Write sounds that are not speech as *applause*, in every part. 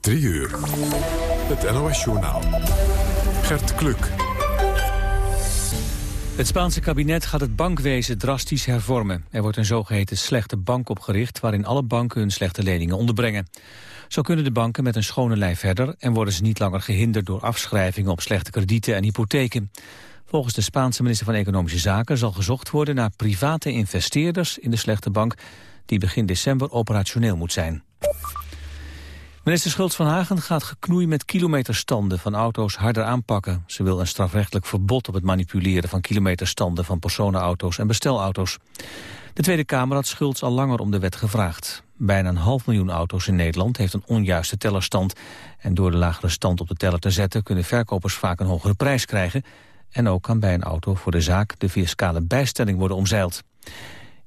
3 uur. Het NOS-journaal. Gert Kluk. Het Spaanse kabinet gaat het bankwezen drastisch hervormen. Er wordt een zogeheten slechte bank opgericht... waarin alle banken hun slechte leningen onderbrengen. Zo kunnen de banken met een schone lijn verder... en worden ze niet langer gehinderd door afschrijvingen op slechte kredieten en hypotheken. Volgens de Spaanse minister van Economische Zaken zal gezocht worden naar private investeerders in de slechte bank die begin december operationeel moet zijn. Minister Schultz van Hagen gaat geknoei met kilometerstanden van auto's harder aanpakken. Ze wil een strafrechtelijk verbod op het manipuleren van kilometerstanden van personenauto's en bestelauto's. De Tweede Kamer had Schultz al langer om de wet gevraagd. Bijna een half miljoen auto's in Nederland heeft een onjuiste tellerstand. En door de lagere stand op de teller te zetten kunnen verkopers vaak een hogere prijs krijgen. En ook kan bij een auto voor de zaak de fiscale bijstelling worden omzeild.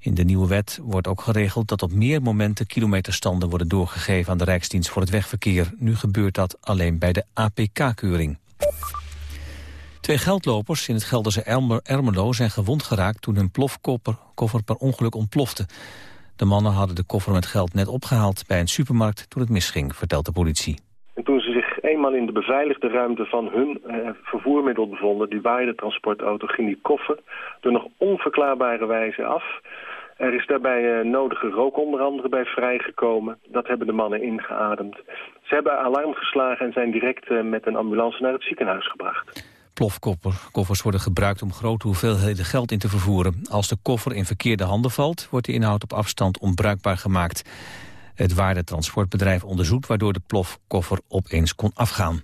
In de nieuwe wet wordt ook geregeld dat op meer momenten kilometerstanden worden doorgegeven aan de Rijksdienst voor het Wegverkeer. Nu gebeurt dat alleen bij de APK-keuring. Twee geldlopers in het Gelderse Ermelo zijn gewond geraakt toen hun plofkoffer per ongeluk ontplofte. De mannen hadden de koffer met geld net opgehaald bij een supermarkt toen het misging, vertelt de politie. En toen ze zich eenmaal in de beveiligde ruimte van hun eh, vervoermiddel bevonden, die waaide transportauto, ging die koffer door nog onverklaarbare wijze af. Er is daarbij uh, nodige rook onder andere bij vrijgekomen. Dat hebben de mannen ingeademd. Ze hebben alarm geslagen en zijn direct uh, met een ambulance naar het ziekenhuis gebracht. Plofkoffers worden gebruikt om grote hoeveelheden geld in te vervoeren. Als de koffer in verkeerde handen valt, wordt de inhoud op afstand onbruikbaar gemaakt. Het waardetransportbedrijf onderzoekt waardoor de plofkoffer opeens kon afgaan.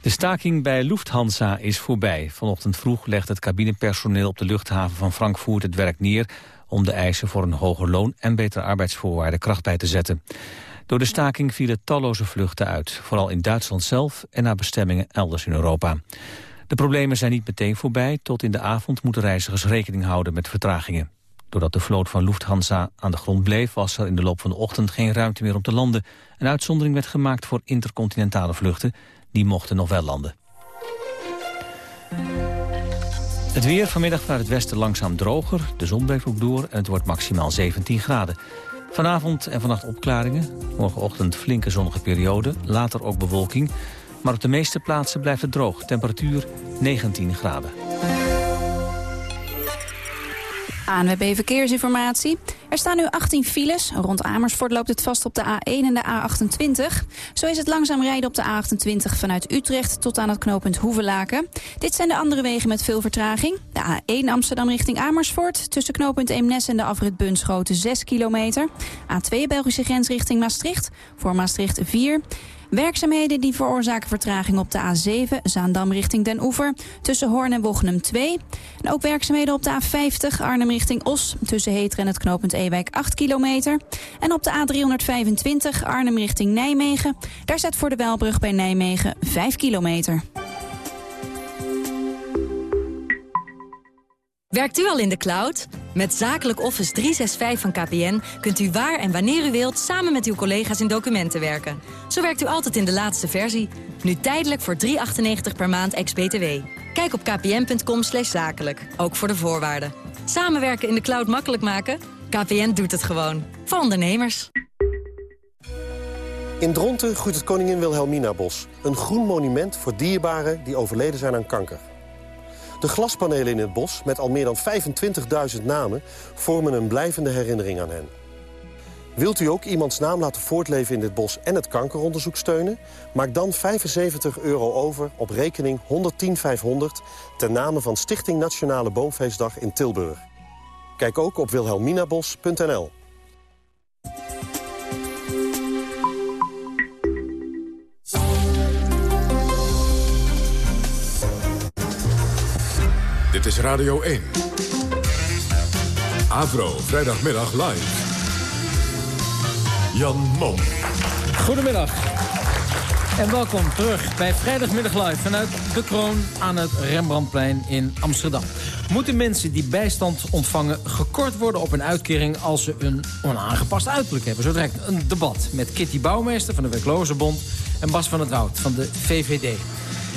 De staking bij Lufthansa is voorbij. Vanochtend vroeg legt het cabinepersoneel op de luchthaven van Frankfurt het werk neer om de eisen voor een hoger loon en betere arbeidsvoorwaarden kracht bij te zetten. Door de staking vielen talloze vluchten uit, vooral in Duitsland zelf en naar bestemmingen elders in Europa. De problemen zijn niet meteen voorbij, tot in de avond moeten reizigers rekening houden met vertragingen. Doordat de vloot van Lufthansa aan de grond bleef... was er in de loop van de ochtend geen ruimte meer om te landen. Een uitzondering werd gemaakt voor intercontinentale vluchten. Die mochten nog wel landen. Het weer vanmiddag vanuit het westen langzaam droger. De zon breekt ook door en het wordt maximaal 17 graden. Vanavond en vannacht opklaringen. Morgenochtend flinke zonnige periode. Later ook bewolking. Maar op de meeste plaatsen blijft het droog. Temperatuur 19 graden. ANWB Verkeersinformatie. Er staan nu 18 files. Rond Amersfoort loopt het vast op de A1 en de A28. Zo is het langzaam rijden op de A28 vanuit Utrecht tot aan het knooppunt Hoevelaken. Dit zijn de andere wegen met veel vertraging. De A1 Amsterdam richting Amersfoort. Tussen knooppunt Eemnes en de afrit Bunschoten 6 kilometer. A2 Belgische grens richting Maastricht. Voor Maastricht 4. Werkzaamheden die veroorzaken vertraging op de A7, Zaandam richting Den Oever, tussen Hoorn en Wochnum 2. En ook werkzaamheden op de A50, Arnhem richting Os, tussen Heter en het knooppunt Ewijk 8 kilometer. En op de A325, Arnhem richting Nijmegen, daar zet voor de Welbrug bij Nijmegen 5 kilometer. Werkt u al in de cloud? Met Zakelijk Office 365 van KPN kunt u waar en wanneer u wilt... samen met uw collega's in documenten werken. Zo werkt u altijd in de laatste versie. Nu tijdelijk voor 3,98 per maand ex-BTW. Kijk op kpn.com zakelijk, ook voor de voorwaarden. Samenwerken in de cloud makkelijk maken? KPN doet het gewoon. Voor ondernemers. In Dronten groeit het Koningin Wilhelmina Bos. Een groen monument voor dierbaren die overleden zijn aan kanker. De glaspanelen in het bos, met al meer dan 25.000 namen... vormen een blijvende herinnering aan hen. Wilt u ook iemands naam laten voortleven in dit bos en het kankeronderzoek steunen? Maak dan 75 euro over op rekening 110500 ten name van Stichting Nationale Boomfeestdag in Tilburg. Kijk ook op wilhelminabos.nl. is Radio 1. Avro, vrijdagmiddag live. Jan Mom. Goedemiddag. En welkom terug bij Vrijdagmiddag Live vanuit De Kroon aan het Rembrandtplein in Amsterdam. Moeten mensen die bijstand ontvangen gekort worden op een uitkering als ze een onaangepast uiterlijk hebben? Zo direct een debat met Kitty Bouwmeester van de Werklozenbond en Bas van het Woud van de VVD.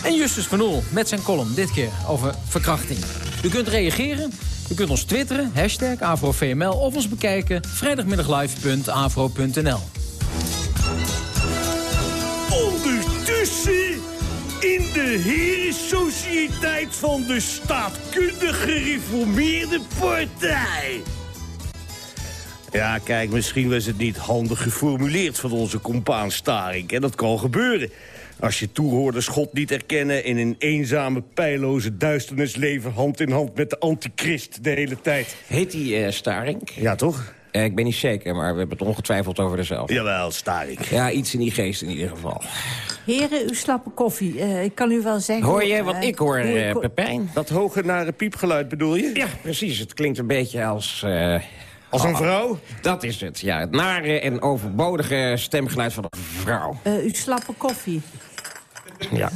En Justus van Oel met zijn column, dit keer over verkrachting. U kunt reageren, u kunt ons twitteren, hashtag AfroVML... of ons bekijken vrijdagmiddaglive.avro.nl. Ondertussen in de Herensociëteit van de Staatkundig Gereformeerde Partij... Ja, kijk, misschien was het niet handig geformuleerd van onze compaan Staring. En dat kan gebeuren. Als je toehoorders God niet erkennen... in een eenzame, pijloze duisternis leven hand in hand met de antichrist de hele tijd. Heet die uh, Staring? Ja, toch? Uh, ik ben niet zeker, maar we hebben het ongetwijfeld over dezelfde. Jawel, Staring. Ja, iets in die geest in ieder geval. Heren, u slappe koffie. Uh, ik kan u wel zeggen... Hoor jij wat ik hoor, uh, Pepijn? Dat hoge nare piepgeluid bedoel je? Ja, precies. Het klinkt een beetje als... Als een vrouw? Dat is het, ja. Het nare en overbodige stemgeluid van een vrouw. Uh, u slappe koffie. Ja,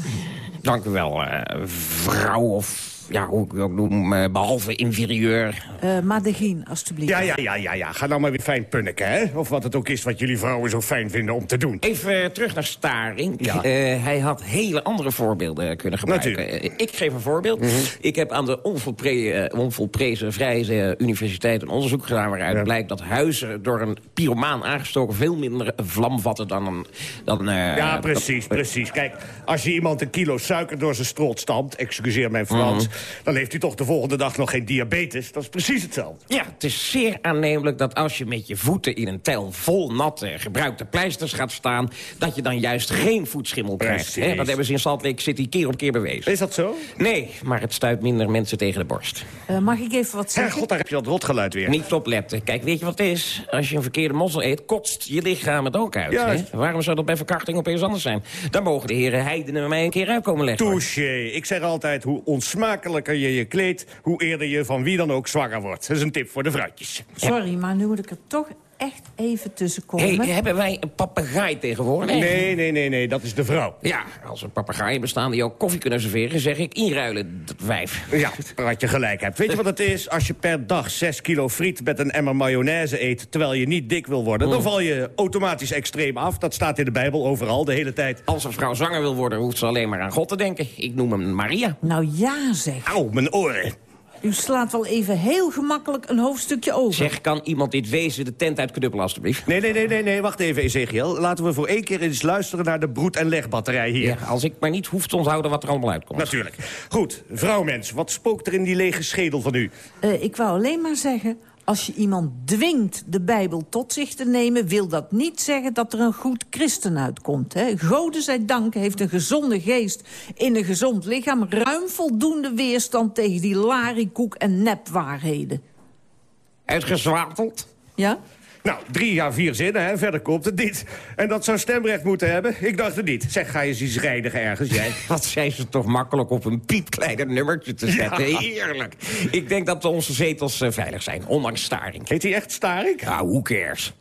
dank u wel, uh, vrouw of ja, hoe ik het ook noem, uh, behalve inferieur. Uh, Madegien, alstublieft. Ja, ja, ja, ja, ja. Ga nou maar weer fijn punniken, hè? Of wat het ook is wat jullie vrouwen zo fijn vinden om te doen. Even uh, terug naar Staring. Ja. hij had hele andere voorbeelden kunnen gebruiken. ik geef een voorbeeld. Mm -hmm. Ik heb aan de onvolpre onvolprezen Vrije Universiteit een onderzoek gedaan... waaruit ja. blijkt dat huizen door een pyromaan aangestoken... veel minder vlam vatten dan een... Dan, ja, precies, dat, precies. Kijk, als je iemand een kilo suiker door zijn strot stampt... excuseer mijn Frans... Mm -hmm dan heeft hij toch de volgende dag nog geen diabetes. Dat is precies hetzelfde. Ja, het is zeer aannemelijk dat als je met je voeten in een tel vol natte gebruikte pleisters gaat staan... dat je dan juist geen voetschimmel krijgt. Hè? Dat hebben ze in Salt Lake City keer op keer bewezen. Is dat zo? Nee, maar het stuit minder mensen tegen de borst. Uh, mag ik even wat zeggen? God, daar heb je dat rotgeluid weer. Niet opletten. Kijk, weet je wat het is? Als je een verkeerde mossel eet, kotst je lichaam het ook uit. Hè? Waarom zou dat bij verkrachting opeens anders zijn? Dan mogen de heren heidenen mij een keer uitkomen leggen. Touché. Ik zeg altijd, hoe onsmakelijker je je kleedt... hoe eerder je van wie dan ook zwanger wordt. Dat is een tip voor de vrouwtjes. Sorry, maar nu moet ik er toch echt even tussenkomen. Hey, hebben wij een papegaai tegenwoordig? Nee, nee, nee, nee, dat is de vrouw. Ja, als er papegaaien bestaan die ook koffie kunnen serveren... zeg ik inruilen, dat wijf. Ja, wat je gelijk hebt. Weet je wat het is? Als je per dag 6 kilo friet met een emmer mayonaise eet... terwijl je niet dik wil worden, dan val je automatisch extreem af. Dat staat in de Bijbel overal, de hele tijd. Als een vrouw zwanger wil worden, hoeft ze alleen maar aan God te denken. Ik noem hem Maria. Nou ja, zeg. Auw, mijn oren. U slaat wel even heel gemakkelijk een hoofdstukje over. Zeg, kan iemand dit wezen de tent uitknuppelen, alstublieft? Nee, nee, nee, nee, nee, wacht even, Ezekiel. Laten we voor één keer eens luisteren naar de broed- en legbatterij hier. Ja, als ik maar niet hoef te onthouden wat er allemaal uitkomt. Natuurlijk. Goed, vrouwmens, wat spookt er in die lege schedel van u? Uh, ik wou alleen maar zeggen... Als je iemand dwingt de Bijbel tot zich te nemen... wil dat niet zeggen dat er een goed christen uitkomt. Hè? Gode zij dank heeft een gezonde geest in een gezond lichaam... ruim voldoende weerstand tegen die larikoek en nepwaarheden. Uitgezwateld? Ja? Nou, drie jaar vier zinnen, hè? verder komt het niet. En dat zou stemrecht moeten hebben? Ik dacht het niet. Zeg, ga je eens iets rijdigen ergens, jij? *laughs* Wat zijn ze toch makkelijk op een piepkleiner nummertje te zetten. Ja. Heerlijk. Ik denk dat onze zetels uh, veilig zijn, ondanks staring. Heet hij echt staring? Ja, who cares?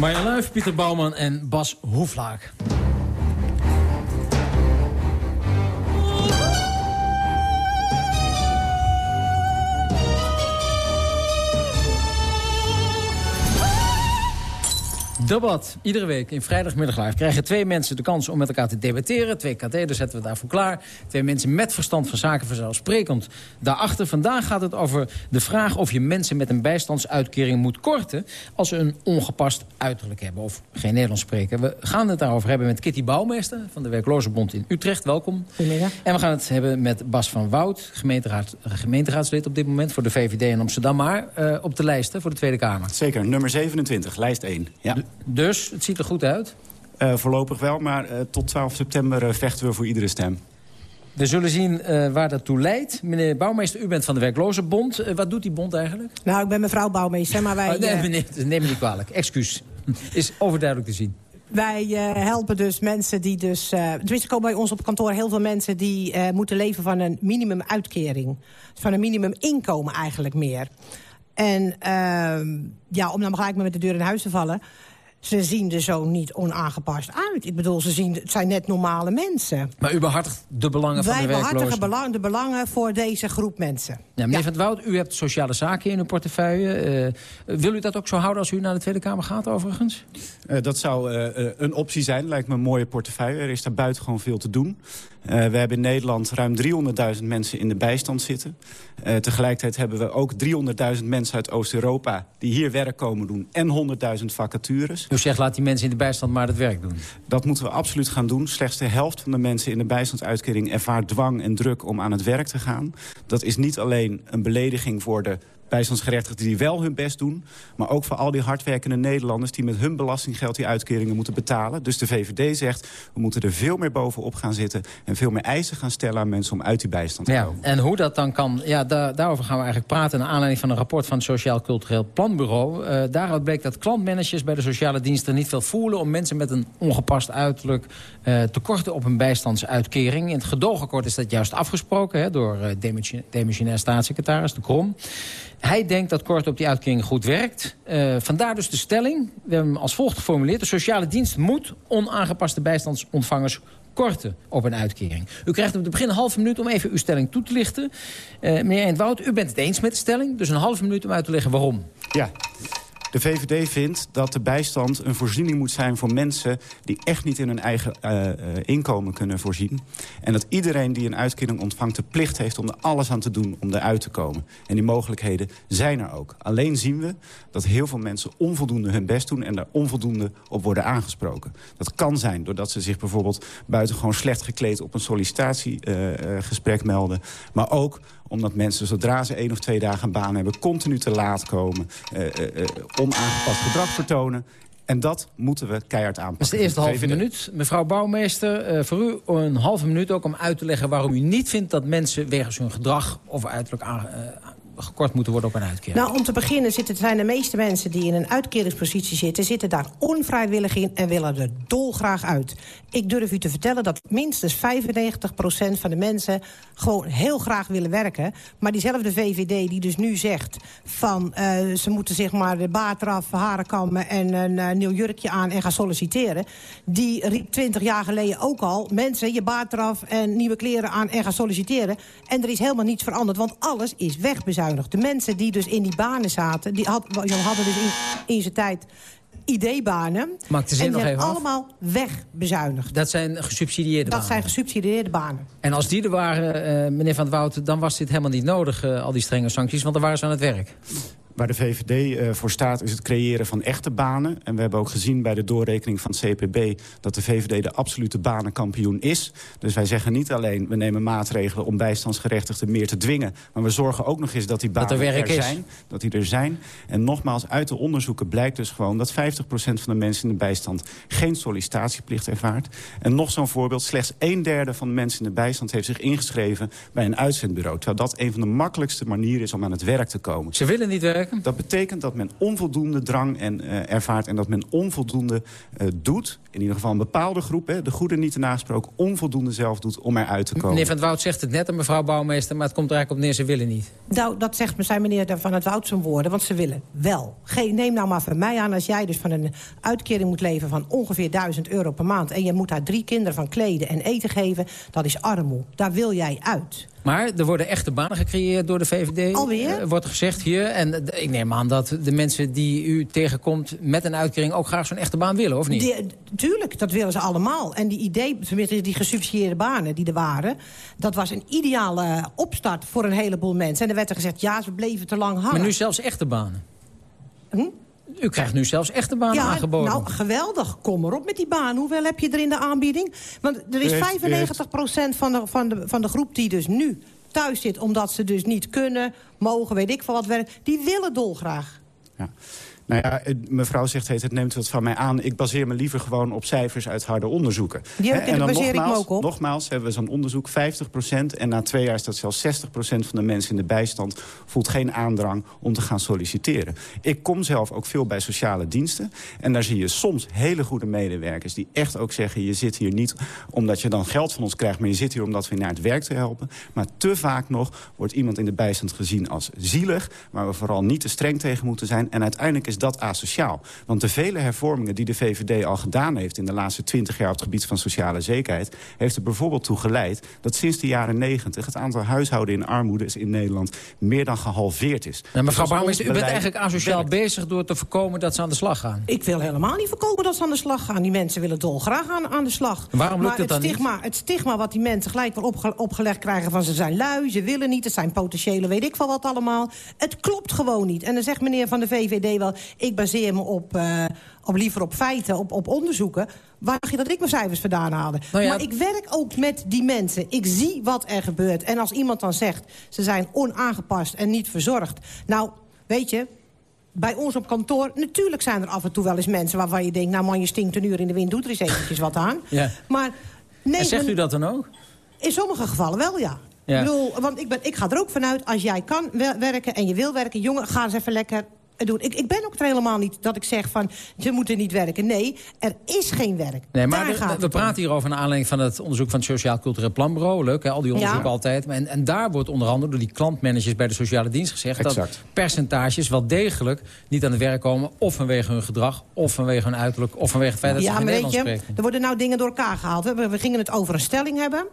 Marjan Luif, Pieter Bouwman en Bas Hoeflaak. Debat. Iedere week in vrijdagmiddag live krijgen twee mensen de kans om met elkaar te debatteren. Twee katheders zetten we daarvoor klaar. Twee mensen met verstand van zaken vanzelfsprekend daarachter. Vandaag gaat het over de vraag of je mensen met een bijstandsuitkering moet korten... als ze een ongepast uiterlijk hebben of geen Nederlands spreken. We gaan het daarover hebben met Kitty Bouwmeester van de Werklozenbond in Utrecht. Welkom. Goedemiddag. En we gaan het hebben met Bas van Woud, gemeenteraad, gemeenteraadslid op dit moment... voor de VVD in Amsterdam, maar uh, op de lijst hè, voor de Tweede Kamer. Zeker, nummer 27, lijst 1. Ja. Dus, het ziet er goed uit? Uh, voorlopig wel, maar uh, tot 12 september uh, vechten we voor iedere stem. We zullen zien waar dat toe leidt. Meneer Bouwmeester, u bent van de Werklozenbond. wat doet die bond eigenlijk? Nou, ik ben mevrouw Bouwmeester, maar wij... Oh, nee, meneer, neem me niet kwalijk. Excuus. *laughs* Is overduidelijk te zien. Wij uh, helpen dus mensen die dus... Uh, tenminste komen bij ons op kantoor heel veel mensen... die uh, moeten leven van een minimumuitkering. Van een minimuminkomen eigenlijk meer. En ja, om dan gelijk maar met de deur in huis te vallen... ze zien er zo niet onaangepast uit. Ik bedoel, ze zien, het zijn net normale mensen. Maar u behartigt de belangen Wij van de werklozen? Wij behartigen belang, de belangen voor deze groep mensen. Ja, meneer ja. Van het Woud, u hebt sociale zaken in uw portefeuille. Uh, wil u dat ook zo houden als u naar de Tweede Kamer gaat overigens? Uh, dat zou uh, een optie zijn. Lijkt me een mooie portefeuille. Er is daar buiten gewoon veel te doen. We hebben in Nederland ruim 300.000 mensen in de bijstand zitten. tegelijkertijd hebben we ook 300.000 mensen uit Oost-Europa... die hier werk komen doen en 100.000 vacatures. Dus zeg, laat die mensen in de bijstand maar het werk doen? Dat moeten we absoluut gaan doen. Slechts de helft van de mensen in de bijstandsuitkering ervaart dwang en druk om aan het werk te gaan. Dat is niet alleen een belediging voor de bijstandsgerechtigden die wel hun best doen... maar ook voor al die hardwerkende Nederlanders... die met hun belastinggeld die uitkeringen moeten betalen. Dus de VVD zegt, we moeten er veel meer bovenop gaan zitten... en veel meer eisen gaan stellen aan mensen om uit die bijstand te ja, komen. En hoe dat dan kan, ja, daarover gaan we eigenlijk praten... naar aanleiding van een rapport van het Sociaal Cultureel Planbureau. Uh, daaruit bleek dat klantmanagers bij de sociale diensten niet veel voelen... om mensen met een ongepast uiterlijk uh, tekorten op een bijstandsuitkering. In het gedoogakkoord is dat juist afgesproken... Hè, door uh, demissionair staatssecretaris De Krom. Hij denkt dat kort op die uitkering goed werkt. Uh, vandaar dus de stelling. We hebben hem als volgt geformuleerd. De sociale dienst moet onaangepaste bijstandsontvangers korten op een uitkering. U krijgt op het begin een halve minuut om even uw stelling toe te lichten. Meneer Eendwoud, u bent het eens met de stelling. Dus een halve minuut om uit te leggen waarom. Ja. De VVD vindt dat de bijstand een voorziening moet zijn voor mensen... die echt niet in hun eigen uh, inkomen kunnen voorzien. En dat iedereen die een uitkering ontvangt de plicht heeft om er alles aan te doen om eruit te komen. En die mogelijkheden zijn er ook. Alleen zien we dat heel veel mensen onvoldoende hun best doen... en daar onvoldoende op worden aangesproken. Dat kan zijn doordat ze zich bijvoorbeeld buitengewoon slecht gekleed... op een sollicitatiegesprek uh, melden. Maar ook omdat mensen zodra ze één of twee dagen een baan hebben... continu te laat komen, uh, onaangepast gedrag vertonen... En dat moeten we keihard aanpakken. Dat is de eerste halve minuut. Mevrouw Bouwmeester, uh, voor u een halve minuut ook om uit te leggen... waarom u niet vindt dat mensen wegens hun gedrag of uiterlijk aan, uh, gekort moeten worden op een uitkering? Nou, om te beginnen zijn de meeste mensen die in een uitkeringspositie zitten... zitten daar onvrijwillig in en willen er dolgraag uit. Ik durf u te vertellen dat minstens 95% van de mensen... gewoon heel graag willen werken. Maar diezelfde VVD die dus nu zegt... van uh, ze moeten zich maar de baard eraf, haren kammen... en een uh, nieuw jurkje aan en gaan solliciteren... die riep 20 jaar geleden ook al... mensen, je baard eraf en nieuwe kleren aan en gaan solliciteren. En er is helemaal niets veranderd, want alles is wegbezuinigd. De mensen die dus in die banen zaten, die had, hadden dus in, in zijn tijd ideebanen. Maak de zin en die nog even allemaal wegbezuinigd. Dat zijn gesubsidieerde banen? Dat zijn gesubsidieerde banen. En als die er waren, uh, meneer Van het Wout, dan was dit helemaal niet nodig, uh, al die strenge sancties, want dan waren ze aan het werk. Waar de VVD uh, voor staat is het creëren van echte banen. En we hebben ook gezien bij de doorrekening van het CPB... dat de VVD de absolute banenkampioen is. Dus wij zeggen niet alleen, we nemen maatregelen... om bijstandsgerechtigden meer te dwingen. Maar we zorgen ook nog eens dat die banen dat er, er zijn. Dat die er zijn. En nogmaals, uit de onderzoeken blijkt dus gewoon... dat 50% van de mensen in de bijstand geen sollicitatieplicht ervaart. En nog zo'n voorbeeld, slechts een derde van de mensen in de bijstand... heeft zich ingeschreven bij een uitzendbureau. Terwijl dat een van de makkelijkste manieren is om aan het werk te komen. Ze willen niet werken? Dat betekent dat men onvoldoende drang en, uh, ervaart... en dat men onvoldoende uh, doet, in ieder geval een bepaalde groep... Hè, de goede niet te nagesproken, onvoldoende zelf doet om eruit te komen. Meneer Van het Woud zegt het net aan mevrouw Bouwmeester... maar het komt er eigenlijk op neer, ze willen niet. Nou, dat zegt zijn meneer Van het Woud zijn woorden, want ze willen wel. Ge neem nou maar van mij aan, als jij dus van een uitkering moet leven... van ongeveer 1000 euro per maand... en je moet daar drie kinderen van kleden en eten geven... dat is armoe. Daar wil jij uit. Maar er worden echte banen gecreëerd door de VVD. Alweer? Uh, wordt gezegd hier. En uh, ik neem aan dat de mensen die u tegenkomt met een uitkering... ook graag zo'n echte baan willen, of niet? Tuurlijk, dat willen ze allemaal. En die idee, tenminste die gesubsidieerde banen die er waren... dat was een ideale opstart voor een heleboel mensen. En er werd er gezegd, ja, ze bleven te lang hangen. Maar nu zelfs echte banen? Hm? U krijgt nu zelfs echte banen ja, aangeboden. Nou, geweldig. Kom erop met die baan. Hoeveel heb je er in de aanbieding? Want er is 95% van de, van, de, van de groep die dus nu thuis zit... omdat ze dus niet kunnen, mogen, weet ik veel wat werken... die willen dolgraag. Ja. Nou ja, mevrouw zegt het, het neemt wat van mij aan. Ik baseer me liever gewoon op cijfers uit harde onderzoeken. He, en dan baseer nogmaals, ik me ook op. Nogmaals hebben we zo'n onderzoek, 50% En na twee jaar is dat zelfs 60% van de mensen in de bijstand... voelt geen aandrang om te gaan solliciteren. Ik kom zelf ook veel bij sociale diensten. En daar zie je soms hele goede medewerkers... die echt ook zeggen, je zit hier niet omdat je dan geld van ons krijgt... maar je zit hier omdat we je naar het werk te helpen. Maar te vaak nog wordt iemand in de bijstand gezien als zielig... waar we vooral niet te streng tegen moeten zijn. En uiteindelijk is is dat asociaal. Want de vele hervormingen die de VVD al gedaan heeft... in de laatste twintig jaar op het gebied van sociale zekerheid... heeft er bijvoorbeeld toe geleid dat sinds de jaren negentig... het aantal huishouden in armoede in Nederland meer dan gehalveerd is. Ja, mevrouw Bouwmeester, u bent eigenlijk asociaal bezig... door te voorkomen dat ze aan de slag gaan. Ik wil helemaal niet voorkomen dat ze aan de slag gaan. Die mensen willen dolgraag aan, aan de slag. waarom lukt maar het dan stigma, niet? Het stigma wat die mensen gelijk wel opge opgelegd krijgen... van ze zijn lui, ze willen niet, het zijn potentiële weet ik wel wat allemaal. Het klopt gewoon niet. En dan zegt meneer van de VVD wel... ik baseer me op, uh, op liever op feiten, op, op onderzoeken. Waar dacht je dat ik mijn cijfers vandaan haalde? Nou ja. Maar ik werk ook met die mensen. Ik zie wat er gebeurt. En als iemand dan zegt, ze zijn onaangepast en niet verzorgd... nou, weet je, bij ons op kantoor... natuurlijk zijn er af en toe wel eens mensen waarvan je denkt... nou man, je stinkt een uur in de wind, doet er eens eventjes wat aan. Ja. Maar nee, en zegt u dat dan ook? In sommige gevallen wel, ja. Ja. Ik bedoel, want ik, ben, ik ga er ook vanuit, als jij kan werken en je wil werken... jongen, ga eens even lekker doen. Ik, ik ben ook er helemaal niet dat ik zeg van, ze moeten niet werken. Nee, er is geen werk. Nee, maar Daar de- gaat we praten hier over naar aanleiding van het onderzoek van het Sociaal Cultureel Planbureau. Leuk, hè, al die onderzoeken Ja. altijd. En, en daar wordt onder andere door die klantmanagers bij de sociale dienst gezegd... dat percentages wel degelijk niet aan het werk komen... of vanwege hun gedrag, of vanwege hun uiterlijk... of vanwege het feit dat ze Ja, geen maar weet Nederlands je, spreken. er worden nou dingen door elkaar gehaald. We, we gingen het over een stelling hebben.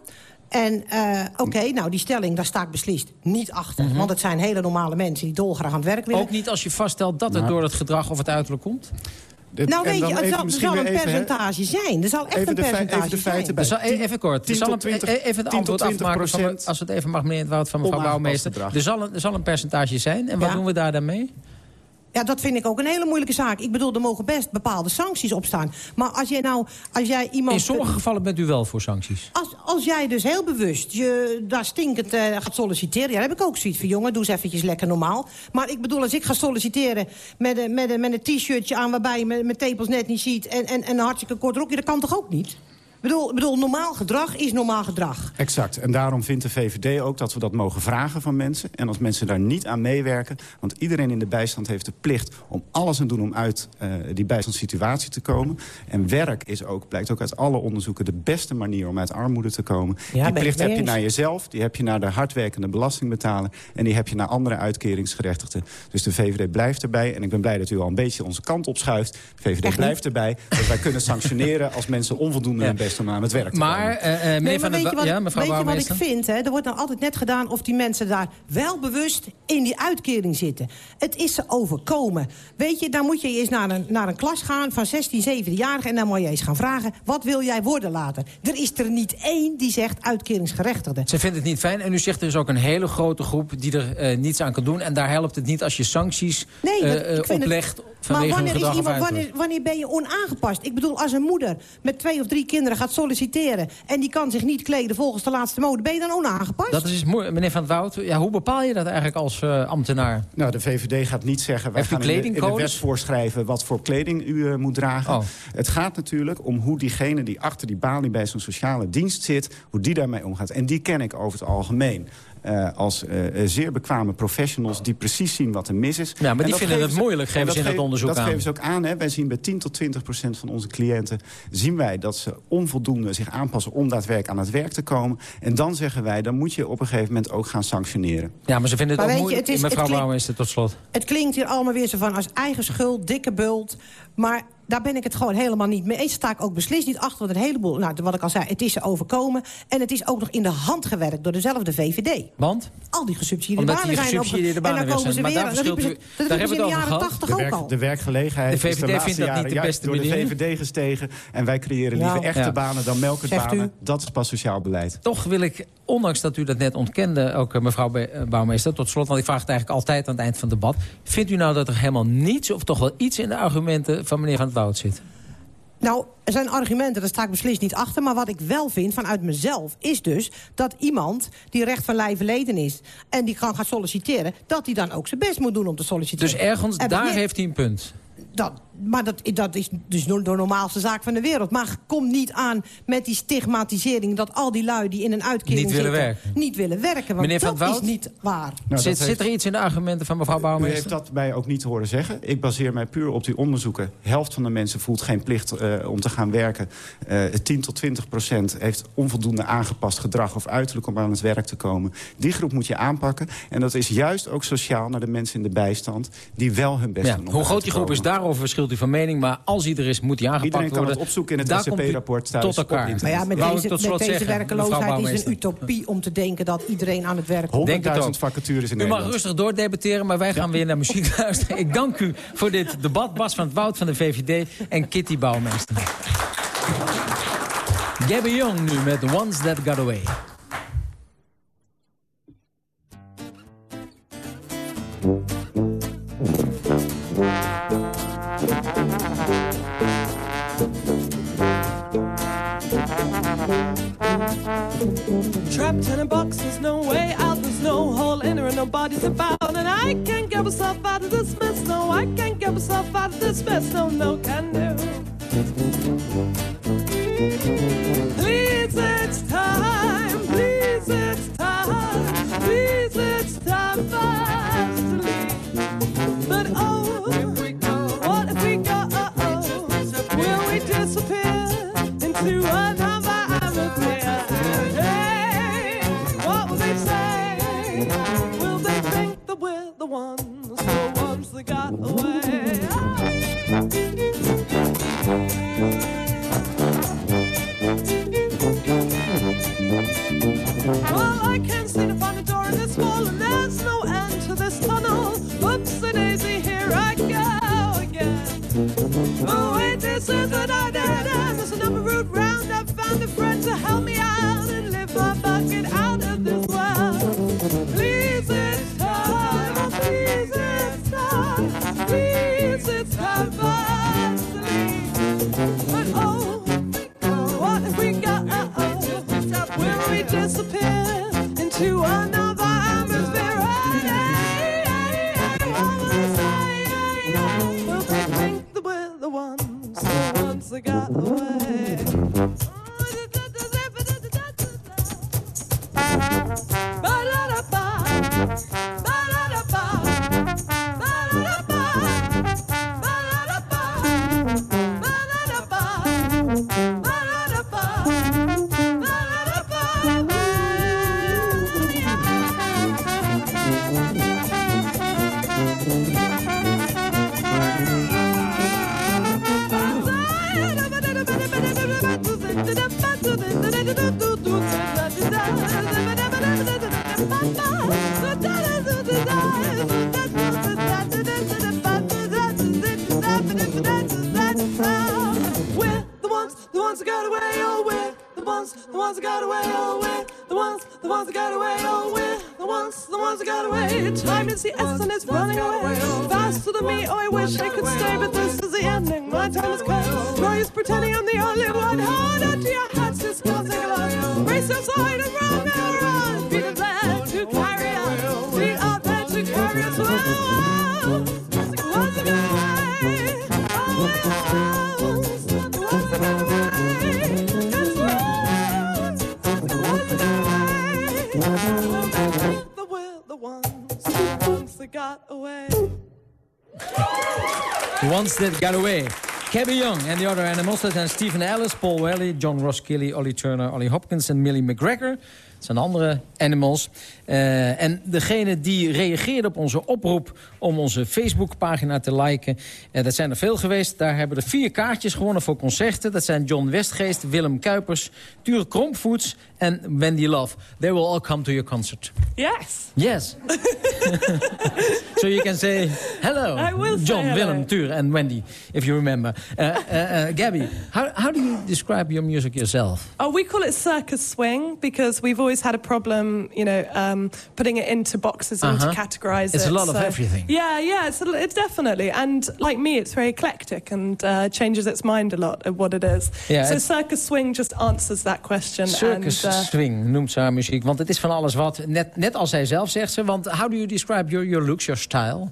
En eh, oké, nou die stelling, daar sta ik beslist niet achter. Want het zijn hele normale mensen die dolgraag aan het werk willen. Mhm. Ook niet als je vaststelt dat het Nou. door het gedrag of het uiterlijk komt? Dit- nou weet je, het even zal, er een even, percentage zijn. Er zal echt Even een even percentage de feiten zijn. bij. Er zal, e- even kort, er 10 zal tot een, 20 e- even het 10 antwoord tot 20 afmaken, van- procent als het even mag, meneer Wout van mevrouw Bouwmeester. Er zal, een, er zal een percentage zijn. En wat Ja. doen we daar dan mee? Ja, dat vind ik ook een hele moeilijke zaak. Ik bedoel, er mogen best bepaalde sancties op staan. Maar als jij nou, als jij iemand... In sommige gevallen bent u wel voor sancties. Als, als jij dus heel bewust je daar stinkend eh, gaat solliciteren... ja, dan heb ik ook zoiets van, jongen, doe eens eventjes lekker normaal. Maar ik bedoel, als ik ga solliciteren met een, met een, met een t-shirtje aan... waarbij je mijn mijn tepels net niet ziet en, en, en een hartstikke kort rokje... dat kan toch ook niet? Ik bedoel, bedoel, normaal gedrag is normaal gedrag. Exact. En daarom vindt de VVD ook dat we dat mogen vragen van mensen. En als mensen daar niet aan meewerken... want iedereen in de bijstand heeft de plicht om alles te doen... om uit eh, die bijstandssituatie te komen. En werk is ook, blijkt ook uit alle onderzoeken... de beste manier om uit armoede te komen. Ja, die plicht heb je naar jezelf, die heb je naar de hardwerkende belastingbetaler... en die heb je naar andere uitkeringsgerechtigden. Dus de VVD blijft erbij. En ik ben blij dat u al een beetje onze kant opschuift. De VVD Echt blijft erbij. Dat wij kunnen sanctioneren als mensen onvoldoende Ja. hun best aan het werk Maar, eh, eh, Nee, der weet wat, ja, ik- mevrouw weet je wat ik vind? Hè? Er wordt nou altijd net gedaan of die mensen daar wel bewust in die uitkering zitten. Het is ze overkomen. Weet je, dan moet je eens naar een, naar een klas gaan van 16, 17-jarigen... en dan moet je eens gaan vragen, wat wil jij worden later? Er is er niet één die zegt uitkeringsgerechtigde. Ze vindt het niet fijn. En u zegt er is ook een hele grote groep die er eh, niets aan kan doen. En daar helpt het niet als je sancties Nee, dat- het- oplegt Maar wanneer, is iemand, wanneer, wanneer ben je onaangepast? Ik bedoel, als een moeder met twee of drie kinderen gaat solliciteren... en die kan zich niet kleden volgens de laatste mode, ben je dan onaangepast? Dat is moeilijk. Meneer Van het Woud, ja, hoe bepaal je dat eigenlijk als eh, ambtenaar? Nou, de VVD gaat niet zeggen... wij gaan in de, in de wet voorschrijven wat voor kleding u eh, moet dragen. Oh. Het gaat natuurlijk om hoe diegene die achter die balie bij zo'n sociale dienst zit... hoe die daarmee omgaat. En die ken ik over het algemeen. Eh, als eh, eh, zeer bekwame professionals die precies zien wat er mis is. Ja, maar En die dat vinden het moeilijk, geven en ze in dat geven- onderzoek dat aan. geven ze ook aan. Hè. Wij zien bij 10 tot 20 procent van onze cliënten... zien wij dat ze onvoldoende zich aanpassen om daadwerkelijk aan het werk te komen. En dan zeggen wij, dan moet je op een gegeven moment ook gaan sanctioneren. Ja, maar ze vinden het Maar ook je, moeilijk. het is- Mevrouw het klinkt- Bouwmeester, tot slot. Het klinkt hier allemaal weer zo van als eigen schuld, dikke bult. Maar daar ben ik het gewoon helemaal niet mee eens. Sta ik ook beslist niet achter. Want een heleboel, nou, wat ik al zei, het is ze overkomen. En het is ook nog in de hand gewerkt door dezelfde VVD. Want? Al die gesubsidieerde Omdat banen die zijn gesubsidieerde op- banen En dan komen zijn. ze Maar weer. daar Dat verschilt u- ze- dat daar hebben ze we in de het jaren over tachtig De, ook werk- al. de werkgelegenheid De is de VVD laatste vindt dat jaren niet de beste door de. VVD gestegen. En wij creëren liever Nou, echte ja. banen dan melkende Zegt u? banen. Dat is pas sociaal beleid. Toch wil ik, ondanks dat u dat net ontkende, ook eh, mevrouw eh, Bouwmeester... tot slot, want ik vraag het eigenlijk altijd aan het eind van het debat... vindt u nou dat er helemaal niets of toch wel iets in de argumenten van meneer Van het Woud zit? Nou, er zijn argumenten, daar sta ik beslist niet achter. Maar wat ik wel vind vanuit mezelf is dus dat iemand die recht van lijve leden is... en die kan gaan solliciteren, dat hij dan ook zijn best moet doen om te solliciteren. Dus ergens, daar heeft hij een punt. Dat, maar dat, dat is dus de normaalste zaak van de wereld. Maar kom niet aan met die stigmatisering... dat al die lui die in een uitkering niet willen zitten... werken. niet willen werken. Want Meneer Van dat Wout? is niet waar. Nou, zit, zit er iets in de argumenten van mevrouw U Bouwmeester? heeft dat mij ook niet horen zeggen. Ik baseer mij puur op die onderzoeken. De helft van de mensen voelt geen plicht eh, om te gaan werken. Eh 10 tot 20 procent heeft onvoldoende aangepast gedrag... of uiterlijk om aan het werk te komen. Die groep moet je aanpakken. En dat is juist ook sociaal naar de mensen in de bijstand... die wel hun best Ja, doen hoe groot die groep is, daarover verschilt u van mening. Maar als hij er is, moet hij aangepakt Iedereen kan worden. het opzoeken in het SCP-rapport Tot elkaar. Maar ja, met deze, tot met deze zeggen, werkeloosheid is een utopie om te denken dat iedereen aan het werk komt. Denk het 100.000 ook. vacatures in U mag Nederland. rustig doordebatteren, maar wij gaan weer naar muziek *laughs* luisteren. Ik dank u voor dit debat. Bas van het Woud van de VVD en Kitty Bouwmeester. Gabby Young nu met The Ones That Got Away. Trapped in a box, there's no way out, there's no hole in her, and nobody's about. And I can't get myself out of this mess, no, I can't get myself out of this mess, no, no, can do. Please, it's time, please, it's time, please, it's time for us to leave. But oh, what if we go? oh Will we disappear into another wish I could stay, but this is the ending. My time has come. No use pretending I'm the only one. Hold on to your hats, this can't take along. Race aside and run, now Ones That Got Away. Cabby Young and the other animals. Zijn Stephen Ellis, Paul Welly, John Ross Kelly, Ollie Turner, Ollie Hopkins and Millie McGregor. Dat zijn andere animals. Eh, en degene die reageerde op onze oproep om onze Facebookpagina te liken... eh, dat zijn er veel geweest. Daar hebben er vier kaartjes gewonnen voor concerten. Dat zijn John Westgeest, Willem Kuipers, Ture Krompvoets en Wendy Love. They will all come to your concert. Yes. Yes. *laughs* so you can say hello, I will John, hello. Willem, Ture, and Wendy, if you remember. Uh, uh, uh, Gabby, how, how do you describe your music yourself? Oh, we call it circus swing because we've always had a problem, you know, um, putting it into boxes and Uh-huh. to categorize It's it. a lot of everything. Yeah, yeah, it's, a, it's definitely. And like me, it's very eclectic and uh, changes its mind a lot of what it is. Yeah, so it's- circus swing just answers that question. Circus and, uh, swing noemt ze haar muziek. Want het is van alles wat. Net, net als zij zelf zegt ze. Want how do you describe your, your looks, your style?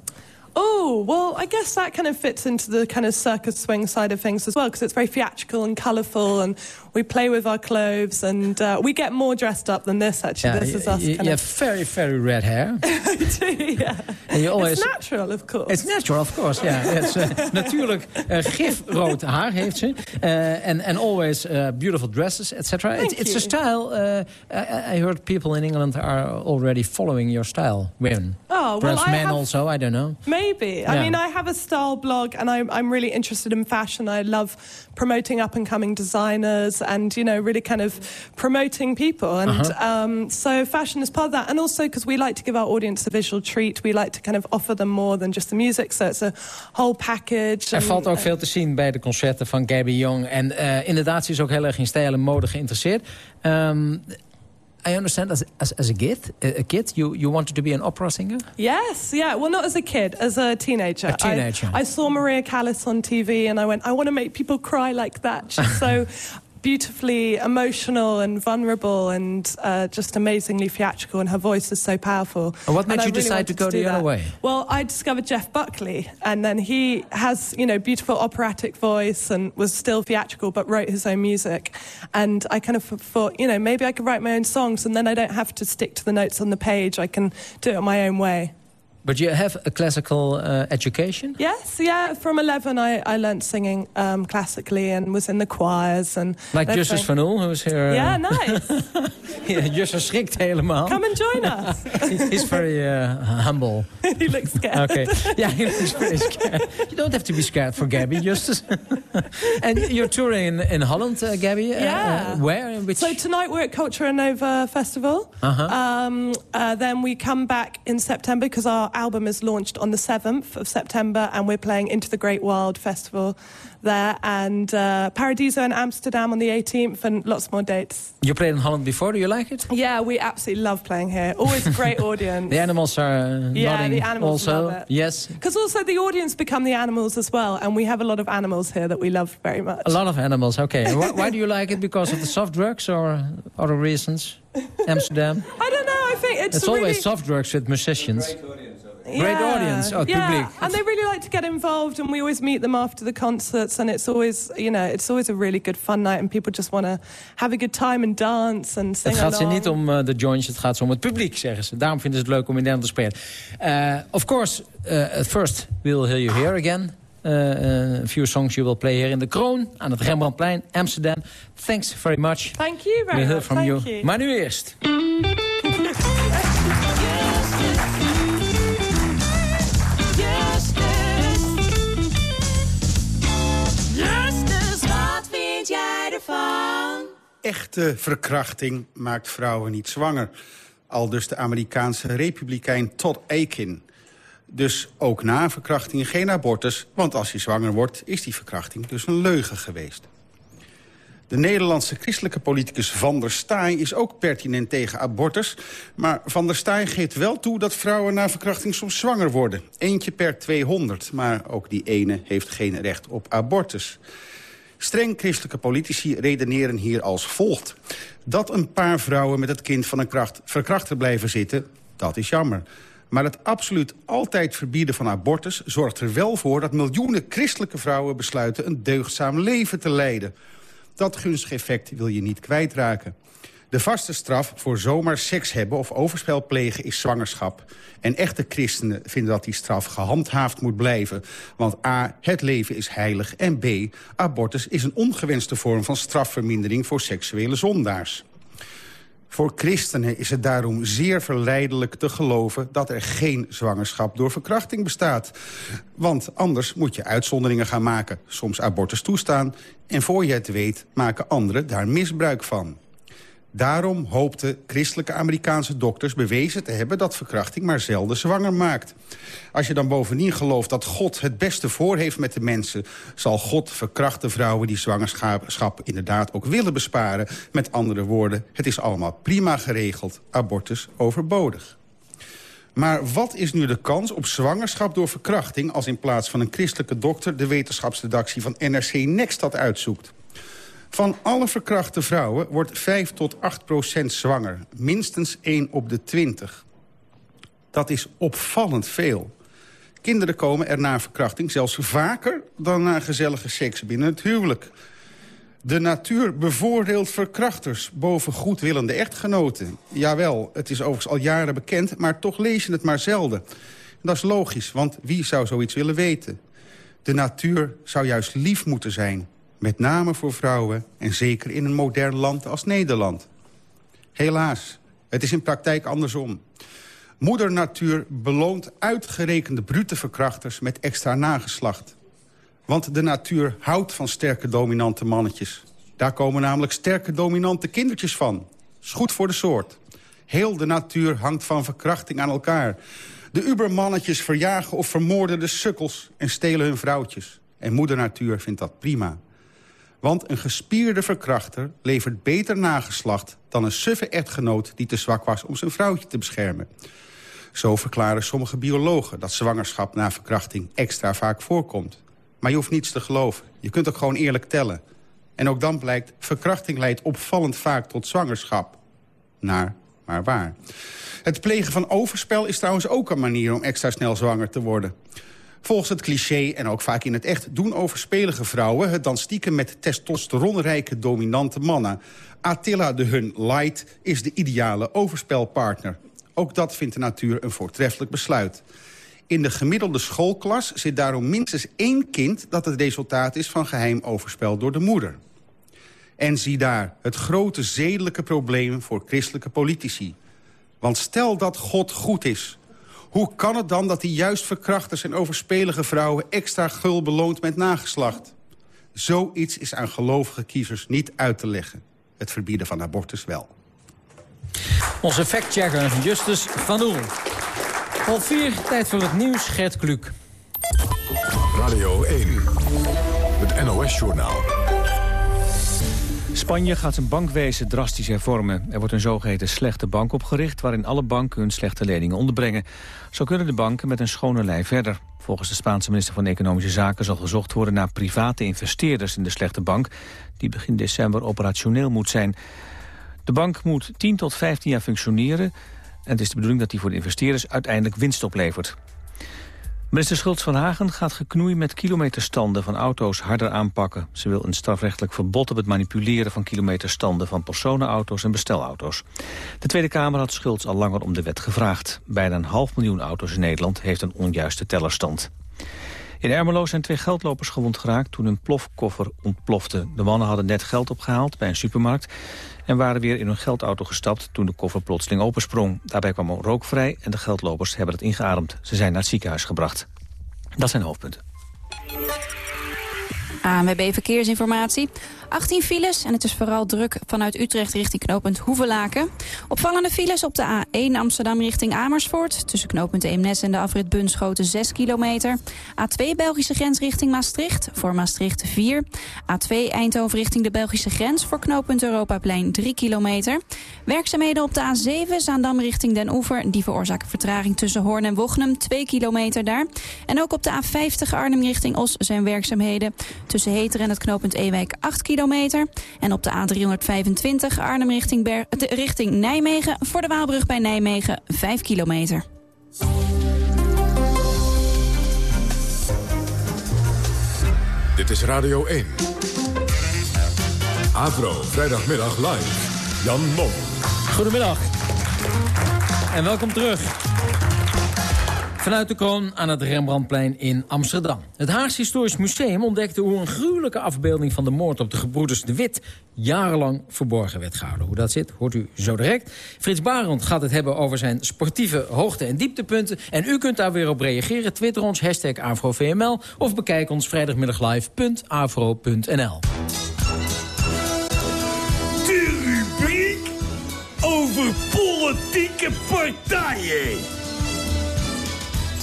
Oh, well, I guess that kind of fits into the kind of circus swing side of things as well, because it's very theatrical and colourful, and we play with our clothes, and uh, we get more dressed up than this, actually. this is us you, kind you of... have very, very red hair. *laughs* yeah. And you always... It's natural, of course. It's natural, of course, yeah. It's, uh, *laughs* natuurlijk uh, gifrood haar heeft ze. Uh, and, and always uh, beautiful dresses, etc. It's, it's a style... Uh, I, I heard people in England are already following your style, women. Perhaps I men have- also, I don't know. Maybe. I Yeah. mean, I have a style blog and I'm, I'm really interested in fashion. I love promoting up and coming designers and, you know, really kind of promoting people. And Uh-huh. um, so fashion is part of that. And also because we like to give our audience a visual treat, we like to kind of offer them more than just the music. So it's a whole package. Er and- valt ook veel te zien bij de concerten van Gabby Young. En eh, inderdaad, ze is ook heel erg in stijl en mode geïnteresseerd. Um, I understand as, as, as a kid, a kid you, you wanted to be an opera singer? Yes, yeah. Well, not as a kid, as a teenager. A teenager. I, I saw Maria Callas on TV and I went, I want to make people cry like that. She's *laughs* so beautifully emotional and vulnerable and uh, just amazingly theatrical and her voice is so powerful. And what made I you really decide to go do the other way? Well, I discovered Jeff Buckley, and then he has, you know, beautiful operatic voice and was still theatrical, but wrote his own music. And I kind of thought, you know, maybe I could write my own songs, and then I don't have to stick to the notes on the page. I can do it my own way. But you have a classical uh, education? Yes, yeah. From 11, I, I learnt singing um, classically and was in the choirs. And Like. Justus van Oel, who's here. uh, Yeah, nice. *laughs* ja, Justus schrikt helemaal. Come and join us. *laughs* He's very uh, humble. *laughs* he looks scared. Okay. Yeah, he looks very scared. You don't have to be scared for Gabby, Justus. and you're touring in, in Holland, uh, Gabby. Uh, Yeah. where? Which? So tonight we're at Culture Nova Festival. Uh-huh. Um, uh, then we come back in September because our album is launched on the 7th of September and we're playing Into the Great Wild Festival there and uh, Paradiso in Amsterdam on the 18th and lots more dates. You played in Holland before. Do you like it? Yeah, we absolutely love playing here. Always a great *laughs* audience. The animals are uh, Yeah, nodding the animals also. love it. Yes. Because also the audience become the animals as well, and we have a lot of animals here that we love very much. A lot of animals, okay. Why, why do you like it? Because of the *laughs* soft drugs or other reasons? Amsterdam? I don't know. I think it's, It's a always really, soft drugs with musicians. Great Yeah, audience, oh, yeah. publiek. and they really like to get involved, and we always meet them after the concerts, and it's always, you know, it's always a really good fun night, and people just want to have a good time and dance and sing Het gaat ze along. niet om uh, de joints, het gaat ze om het publiek, zeggen ze. Daarom vinden ze het leuk om in Nederland te spelen. Uh, of course, uh, at first we'll hear you here again. Uh, a few songs you will play here in de Kroon, aan het Rembrandtplein, Amsterdam. Thanks very much. Thank you very We'll hear from Thank you. you. Maar nu eerst. *laughs* Echte verkrachting maakt vrouwen niet zwanger. Al dus de Amerikaanse republikein Todd Akin. Dus ook na verkrachting geen abortus, want als je zwanger wordt... is die verkrachting dus een leugen geweest. De Nederlandse christelijke politicus Van der Staaij is ook pertinent tegen abortus. Maar Van der Staaij geeft wel toe dat vrouwen na verkrachting soms zwanger worden. Eentje per 200, maar ook die ene heeft geen recht op abortus. Streng christelijke politici redeneren hier als volgt. Dat een paar vrouwen met het kind van een kracht verkrachter blijven zitten, dat is jammer. Maar het absoluut altijd verbieden van abortus zorgt er wel voor... dat miljoenen christelijke vrouwen besluiten een deugdzaam leven te leiden. Dat gunstig effect wil je niet kwijtraken. De vaste straf voor zomaar seks hebben of overspel plegen is zwangerschap. En echte christenen vinden dat die straf gehandhaafd moet blijven. Want A, het leven is heilig en B, abortus is een ongewenste vorm van strafvermindering voor seksuele zondaars. Voor christenen is het daarom zeer verleidelijk te geloven... dat er geen zwangerschap door verkrachting bestaat. Want anders moet je uitzonderingen gaan maken. Soms abortus toestaan. En voor je het weet maken anderen daar misbruik van. Daarom hoopten christelijke Amerikaanse dokters bewezen te hebben... dat verkrachting maar zelden zwanger maakt. Als je dan bovendien gelooft dat God het beste voor heeft met de mensen... zal God verkrachte vrouwen die zwangerschap inderdaad ook willen besparen. Met andere woorden, het is allemaal prima geregeld. Abortus overbodig. Maar wat is nu de kans op zwangerschap door verkrachting... als in plaats van een christelijke dokter de wetenschapsredactie van NRC Next dat uitzoekt? Van alle verkrachte vrouwen wordt 5 tot 8 procent zwanger. Minstens 1 op de 20. Dat is opvallend veel. Kinderen komen er na verkrachting zelfs vaker dan na gezellige seks binnen het huwelijk. De natuur bevoordeelt verkrachters boven goedwillende echtgenoten. Jawel, het is overigens al jaren bekend, maar toch lees je het maar zelden. Dat is logisch, want wie zou zoiets willen weten? De natuur zou juist lief moeten zijn. Met name voor vrouwen en zeker in een modern land als Nederland. Helaas, het is in praktijk andersom. Moeder Natuur beloont uitgerekende brute verkrachters met extra nageslacht. Want de natuur houdt van sterke dominante mannetjes. Daar komen namelijk sterke dominante kindertjes van. Is goed voor de soort. Heel de natuur hangt van verkrachting aan elkaar. De ubermannetjes verjagen of vermoorden de sukkels en stelen hun vrouwtjes. En moeder natuur vindt dat prima. Want een gespierde verkrachter levert beter nageslacht... dan een suffe echtgenoot die te zwak was om zijn vrouwtje te beschermen. Zo verklaren sommige biologen dat zwangerschap na verkrachting extra vaak voorkomt. Maar je hoeft niets te geloven. Je kunt ook gewoon eerlijk tellen. En ook dan blijkt, verkrachting leidt opvallend vaak tot zwangerschap. Naar, maar waar. Het plegen van overspel is trouwens ook een manier om extra snel zwanger te worden. Volgens het cliché, en ook vaak in het echt, doen overspelige vrouwen... het dan stiekem met testosteronrijke dominante mannen. Attila de Hun Light is de ideale overspelpartner. Ook dat vindt de natuur een voortreffelijk besluit. In de gemiddelde schoolklas zit daarom minstens één kind... dat het resultaat is van geheim overspel door de moeder. En zie daar, het grote zedelijke probleem voor christelijke politici. Want stel dat God goed is... hoe kan het dan dat hij juist verkrachters en overspelige vrouwen... extra gul beloont met nageslacht? Zoiets is aan gelovige kiezers niet uit te leggen. Het verbieden van abortus wel. Onze factchecker Justus van Oel. Al vier, tijd voor het nieuws, Gert Kluk. Radio 1, het NOS-journaal. Spanje gaat zijn bankwezen drastisch hervormen. Er wordt een zogeheten slechte bank opgericht... waarin alle banken hun slechte leningen onderbrengen. Zo kunnen de banken met een schone lei verder. Volgens de Spaanse minister van Economische Zaken... zal gezocht worden naar private investeerders in de slechte bank... die begin december operationeel moet zijn. De bank moet 10 tot 15 jaar functioneren... en het is de bedoeling dat die voor de investeerders uiteindelijk winst oplevert. Minister Schultz van Hagen gaat geknoei met kilometerstanden van auto's harder aanpakken. Ze wil een strafrechtelijk verbod op het manipuleren van kilometerstanden van personenauto's en bestelauto's. De Tweede Kamer had Schultz al langer om de wet gevraagd. Bijna een half miljoen auto's in Nederland heeft een onjuiste tellerstand. In Ermelo zijn twee geldlopers gewond geraakt toen hun plofkoffer ontplofte. De mannen hadden net geld opgehaald bij een supermarkt en waren weer in hun geldauto gestapt toen de koffer plotseling opensprong. Daarbij kwam rook vrij en de geldlopers hebben het ingeademd. Ze zijn naar het ziekenhuis gebracht. Dat zijn hoofdpunten. ANWB Verkeersinformatie. 18 files en het is vooral druk vanuit Utrecht richting knooppunt Hoevelaken. Opvallende files op de A1 Amsterdam richting Amersfoort. Tussen knooppunt Eemnes en de afrit Bunschoten 6 kilometer. A2 Belgische grens richting Maastricht. Voor Maastricht 4. A2 Eindhoven richting de Belgische grens. Voor knooppunt Europaplein 3 kilometer. Werkzaamheden op de A7 Zaandam richting Den Oever. Die veroorzaken vertraging tussen Hoorn en Wochnum 2 kilometer daar. En ook op de A50 Arnhem richting Os zijn werkzaamheden. Tussen Heter en het knooppunt Ewijk 8 kilometer. En op de A325 Arnhem richting, Ber richting Nijmegen... voor de Waalbrug bij Nijmegen 5 kilometer. Dit is Radio 1. Avro, vrijdagmiddag live. Jan Mom. Goedemiddag. En welkom terug. Vanuit de kroon aan het Rembrandtplein in Amsterdam. Het Haagse Historisch Museum ontdekte hoe een gruwelijke afbeelding van de moord op de gebroeders De Wit jarenlang verborgen werd gehouden. Hoe dat zit, hoort u zo direct. Frits Barend gaat het hebben over zijn sportieve hoogte- en dieptepunten. En u kunt daar weer op reageren. Twitter ons, hashtag AfroVML. Of bekijk ons vrijdagmiddaglive.afro.nl. De rubriek over politieke partijen.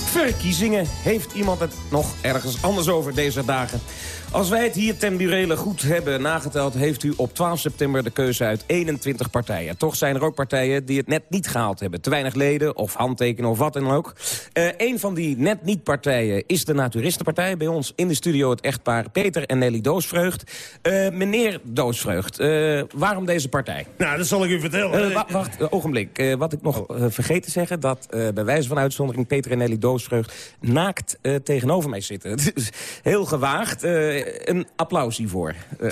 Verkiezingen. Heeft iemand het nog ergens anders over deze dagen? Als wij het hier ten burele goed hebben nageteld... heeft u op 12 september de keuze uit 21 partijen. Toch zijn er ook partijen die het net niet gehaald hebben. Te weinig leden of handtekenen of wat dan ook. Uh, een van die net niet partijen is de Naturistenpartij. Bij ons in de studio het echtpaar Peter en Nelly Doosvreugd. Uh, meneer Doosvreugd, uh, waarom deze partij? Nou, dat zal ik u vertellen. Wa wacht, ogenblik. wat ik nog vergeten te zeggen... dat bij wijze van uitzondering Peter en Nelly Doosvreugd naakt eh, tegenover mij zitten. *laughs* Dus heel gewaagd. Eh, een applaus hiervoor. Uh,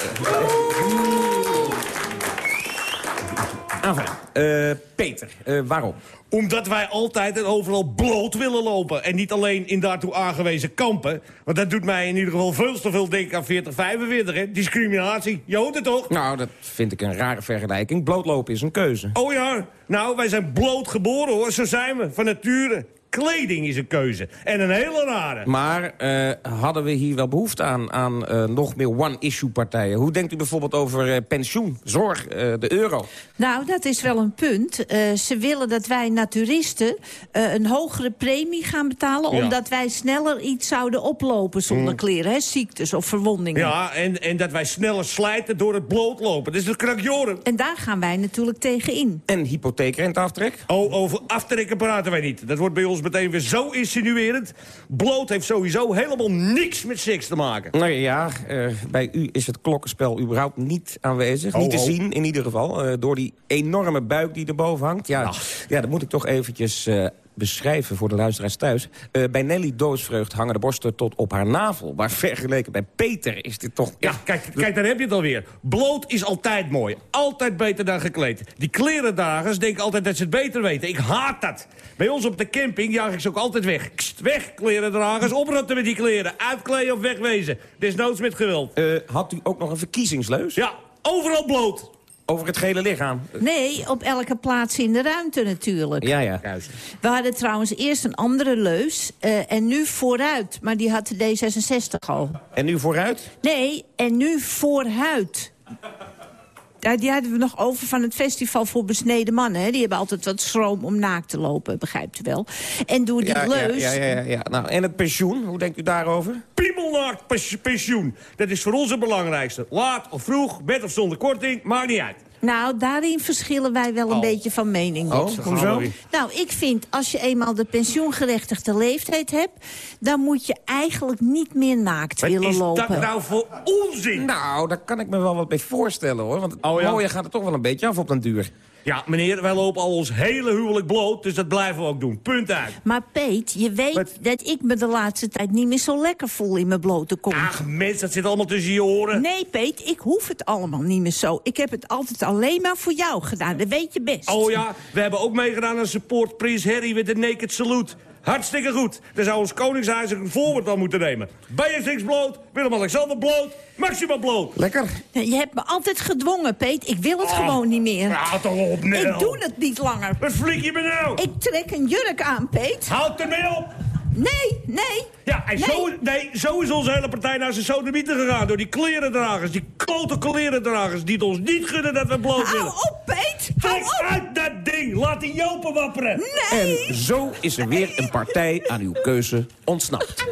Enfin, uh, Peter, uh, waarom? Omdat wij altijd en overal bloot willen lopen. En niet alleen in daartoe aangewezen kampen. Want dat doet mij in ieder geval veel te veel denken aan 4045, hè? Discriminatie. Je hoort het toch? Nou, dat vind ik een rare vergelijking. Blootlopen is een keuze. Oh ja? Nou, wij zijn bloot geboren, hoor. Zo zijn we, van nature. Kleding is een keuze. En een hele rare. Maar uh, hadden we hier wel behoefte aan, aan uh, nog meer one-issue partijen? Hoe denkt u bijvoorbeeld over uh, pensioen, zorg, de euro? Nou, dat is wel een punt. ze willen dat wij naturisten een hogere premie gaan betalen... Ja. omdat wij sneller iets zouden oplopen zonder mm. kleren. Hè? Ziektes of verwondingen. Ja, en, en dat wij sneller slijten door het blootlopen. Dat is een krakjoren. En daar gaan wij natuurlijk tegen in. En hypotheekrenteaftrek? Oh, over aftrekken praten wij niet. Dat wordt bij ons meteen weer zo insinuerend. Bloot heeft sowieso helemaal niks met seks te maken. Nou ja, uh, bij u is het klokkenspel überhaupt niet aanwezig. Oh, niet te oh. zien in ieder geval. Uh, door die enorme buik die erboven hangt. Ja, ja dat moet ik toch eventjes... Beschrijven voor de luisteraars thuis. Uh, bij Nelly Doosvreugd hangen de borsten tot op haar navel. Maar vergeleken bij Peter is dit toch... Ja, kijk, kijk daar heb je het alweer. Bloot is altijd mooi. Altijd beter dan gekleed. Die klerendragers denken altijd dat ze het beter weten. Ik haat dat. Bij ons op de camping jaag ik ze ook altijd weg. Kst, weg, klerendragers. Oprotten met die kleren. Uitkleden of wegwezen. Desnoods met geweld. Uh, had u ook nog een verkiezingsleus? Ja, overal bloot. Over het gele lichaam? Nee, op elke plaats in de ruimte natuurlijk. Ja, ja. We hadden trouwens eerst een andere leus uh, en nu vooruit. Maar die had de D66 al. En nu vooruit? Nee, en nu vooruit. Die hadden we nog over van het festival voor besneden mannen. Hè? Die hebben altijd wat schroom om naakt te lopen, begrijpt u wel. En door die ja, leus... Ja, ja, ja, ja. Nou, en het pensioen, hoe denkt u daarover? Piemelnaakt pensioen. Dat is voor ons het belangrijkste. Laat of vroeg, met of zonder korting, maakt niet uit. Nou, daarin verschillen wij wel een Oh. beetje van mening. Oh, hoezo? Nou, ik vind, als je eenmaal de pensioengerechtigde leeftijd hebt... dan moet je eigenlijk niet meer naakt Wat willen is lopen. dat nou voor onzin? Nou, daar kan ik me wel wat bij voorstellen, hoor. Want het Oh, ja? gaat er toch wel een beetje af op den duur. Ja, meneer, wij lopen al ons hele huwelijk bloot, dus dat blijven we ook doen. Punt uit. Maar Peet, je weet dat ik me de laatste tijd niet meer zo lekker voel in mijn blote kont. Ach, mens, dat zit allemaal tussen je oren. Nee, Peet, ik hoef het allemaal niet meer zo. Ik heb het altijd alleen maar voor jou gedaan, dat weet je best. Oh ja, we hebben ook meegedaan aan support Prins Harry met de Naked Salute. Hartstikke goed. Daar zou ons Koningshuis een voorbeeld aan moeten nemen. Beatrix bloot, Willem-Alexander bloot, Maxima bloot. Lekker. Je hebt me altijd gedwongen, Peet. Ik wil het gewoon niet meer. Houd toch op, Nel. Ik doe het niet langer. Wat flik je me nou? Ik trek een jurk aan, Peet. Houd ermee op. Nee, nee. Ja, en Nee. Zo, nee, zo is onze hele partij naar zijn sodomieten gegaan. Door die klerendragers, die klote klerendragers... die het ons niet gunnen dat we bloot willen. Hou op, Peet. Trek op. uit dat ding. Laat die jopen wapperen. Nee. En zo is er weer een partij aan uw keuze ontsnapt.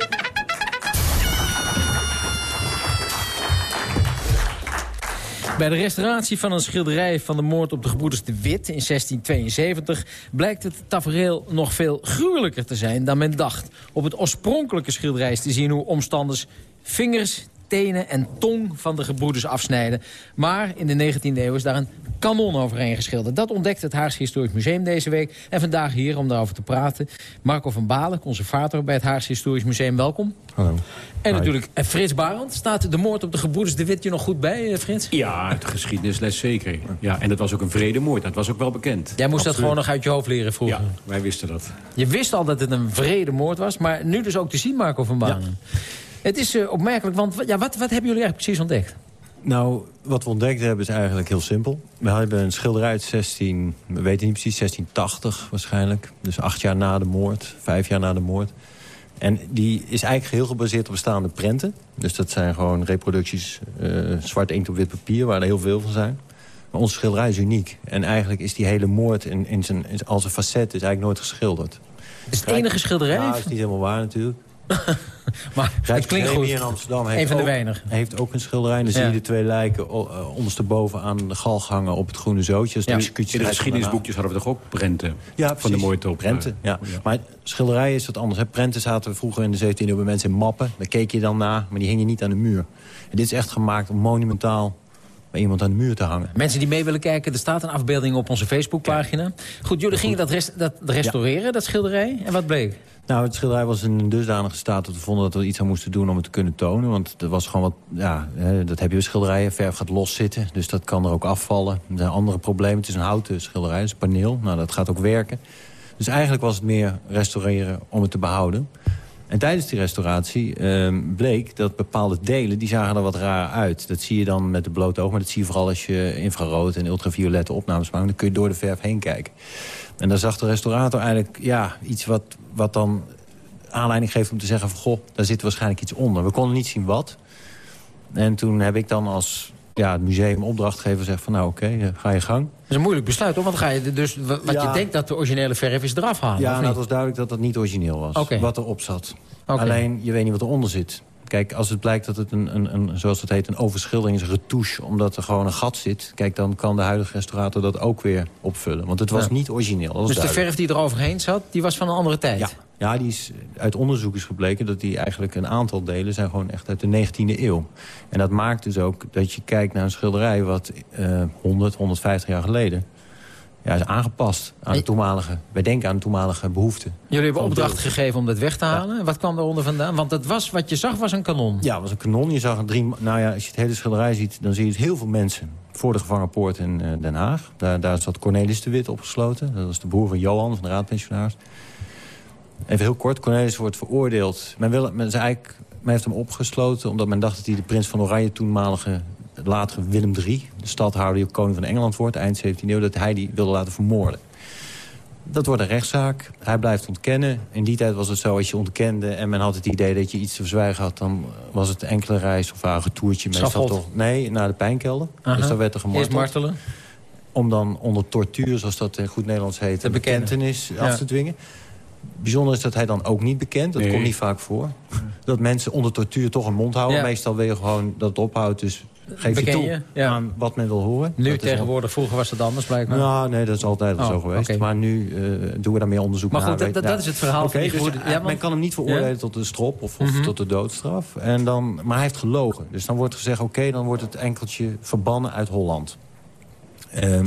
Bij de restauratie van een schilderij van de moord op de gebroeders de Wit in 1672... blijkt het tafereel nog veel gruwelijker te zijn dan men dacht. Op het oorspronkelijke schilderij is te zien hoe omstanders vingers, tenen en tong van de gebroeders afsnijden. Maar in de 19e eeuw is daar een kanon overheen geschilderd. Dat ontdekt het Haars Historisch Museum deze week. En vandaag hier om daarover te praten... Marco van Balen, conservator bij het Haars Historisch Museum. Welkom. Hallo. En natuurlijk eh, Frits Barend. Staat de moord op de gebroeders de Wit je nog goed bij, eh, Frits? Ja, het geschiedenisles zeker. Ja, en dat was ook een vredemoord. Dat was ook wel bekend. Jij moest dat gewoon nog uit je hoofd leren vroeger. Ja, wij wisten dat. Je wist al dat het een vrede moord was, maar nu dus ook te zien, Marco van Banen. Het is eh, opmerkelijk, want ja, wat, wat hebben jullie eigenlijk precies ontdekt? Nou, wat we ontdekt hebben is eigenlijk heel simpel. We hebben een schilderij uit 16, we weten niet precies, 1680 waarschijnlijk. Dus acht jaar na de moord, vijf jaar na de moord. En die is eigenlijk geheel gebaseerd op bestaande prenten. Dus dat zijn gewoon reproducties eh, zwart inkt op wit papier... waar er heel veel van zijn. Maar onze schilderij is uniek. En eigenlijk is die hele moord in, in zijn, in, als een facet is eigenlijk nooit geschilderd. Is het enige schilderij? Ja, dat is niet helemaal waar natuurlijk. *laughs* maar het klinkt goed. in Amsterdam heeft Een van de ook, weinigen. heeft ook een schilderij. En dan Ja. zie je de twee lijken eh, ondersteboven aan de galg hangen op het groene zootje. Dus de Ja. In de geschiedenisboekjes hadden we toch ook prenten Ja, van de precies. moord op. Prenten, eh, ja. Maar schilderijen is wat anders. Hè. Prenten zaten we vroeger in de 17e eeuw bij mensen in mappen. Daar keek je dan na, maar die hingen niet aan de muur. En dit is echt gemaakt om monumentaal bij iemand aan de muur te hangen. Mensen die mee willen kijken, er staat een afbeelding op onze Facebookpagina. Goed, jullie gingen dat, rest, dat restaureren, dat schilderij. En wat bleek? Nou, het schilderij was in een dusdanige staat dat we vonden dat we iets aan moesten doen om het te kunnen tonen. Want er was gewoon wat, ja, dat heb je bij schilderijen. Verf gaat loszitten, dus dat kan er ook afvallen. Er zijn andere problemen. Het is een houten schilderij, het is paneel. Nou, dat gaat ook werken. Dus eigenlijk was het meer restaureren om het te behouden. En tijdens die restauratie ehm, bleek dat bepaalde delen... die zagen er wat raar uit. Dat zie je dan met de blote oog. Maar dat zie je vooral als je infrarood en ultraviolette opnames maakt. Dan kun je door de verf heen kijken. En daar zag de restaurator eigenlijk ja, iets wat, wat dan aanleiding geeft om te zeggen... van goh, daar zit waarschijnlijk iets onder. We konden niet zien wat. En toen heb ik dan als ja, het museum opdrachtgever gezegd van nou oké, eh, ga je gang. Dat is een moeilijk besluit, hoor. Want ga je dus wa- wat je denkt dat de originele verf is eraf halen. Ja, nou, het was duidelijk dat dat niet origineel was. Oké. Wat erop zat. Alleen, je weet niet wat eronder zit. Kijk, als het blijkt dat het een, een, een zoals het heet, een overschildering is, een retouche, omdat er gewoon een gat zit. Kijk, dan kan de huidige restaurator dat ook weer opvullen. Want het was Ja. niet origineel. Dat Dus de verf die er overheen zat, die was van een andere tijd? Ja. Ja, die is, uit onderzoek is gebleken dat die eigenlijk een aantal delen zijn gewoon echt uit de 19e eeuw. En dat maakt dus ook dat je kijkt naar een schilderij wat eh 100, 150 jaar geleden ja, is aangepast aan de toenmalige. Wij denken aan de toenmalige behoeften. Jullie hebben opdracht gegeven om dat weg te halen. Wat kwam daaronder vandaan? Want dat was, wat je zag was een kanon. Ja, het was een kanon. Je zag een drie... Nou ja, als je het hele schilderij ziet, dan zie je heel veel mensen. Voor de gevangenpoort in eh, Den Haag. Daar, daar zat Cornelis de Wit opgesloten. Dat was de broer van Johan, van de raadpensionaris. Even heel kort, Cornelis wordt veroordeeld. Men, wil, men, is eigenlijk, men heeft hem opgesloten omdat men dacht dat hij de prins van Oranje... toenmalige, latere Willem III, de stadhouder die ook koning van Engeland wordt... eind 17e eeuw, dat hij die wilde laten vermoorden. Dat wordt een rechtszaak. Hij blijft ontkennen. In die tijd was het zo, als je ontkende en men had het idee dat je iets te verzwijgen had... dan was het enkele reis of een retourtje. Meestal Schafot. toch, nee, naar de pijnkelder. Aha. Dus daar werd er gemarteld. Eerst martelen. Om dan onder tortuur, zoals dat in goed Nederlands heet... een bekennen. bekentenis Ja. af te dwingen. Bijzonder is dat hij dan ook niet bekent. Dat Nee. komt niet vaak voor. Dat mensen onder tortuur toch een mond houden. Ja. Meestal wil je gewoon dat het ophoudt. Dus geef je toe je? Ja. aan wat men wil horen. Nu Dat tegenwoordig, vroeger was het anders blijkbaar. nou, nee, dat is altijd al Oh, zo geweest. Maar nu eh, doen we daar meer onderzoek Maar naar. goed, dat- Weet- dat- dat is het verhaal die dus ja, want- Men kan hem niet veroordelen Ja? tot de strop of, of Mhm. tot de doodstraf. En dan, maar hij heeft gelogen. Dus dan wordt gezegd, oké, dan wordt het enkeltje verbannen uit Holland. Ehm,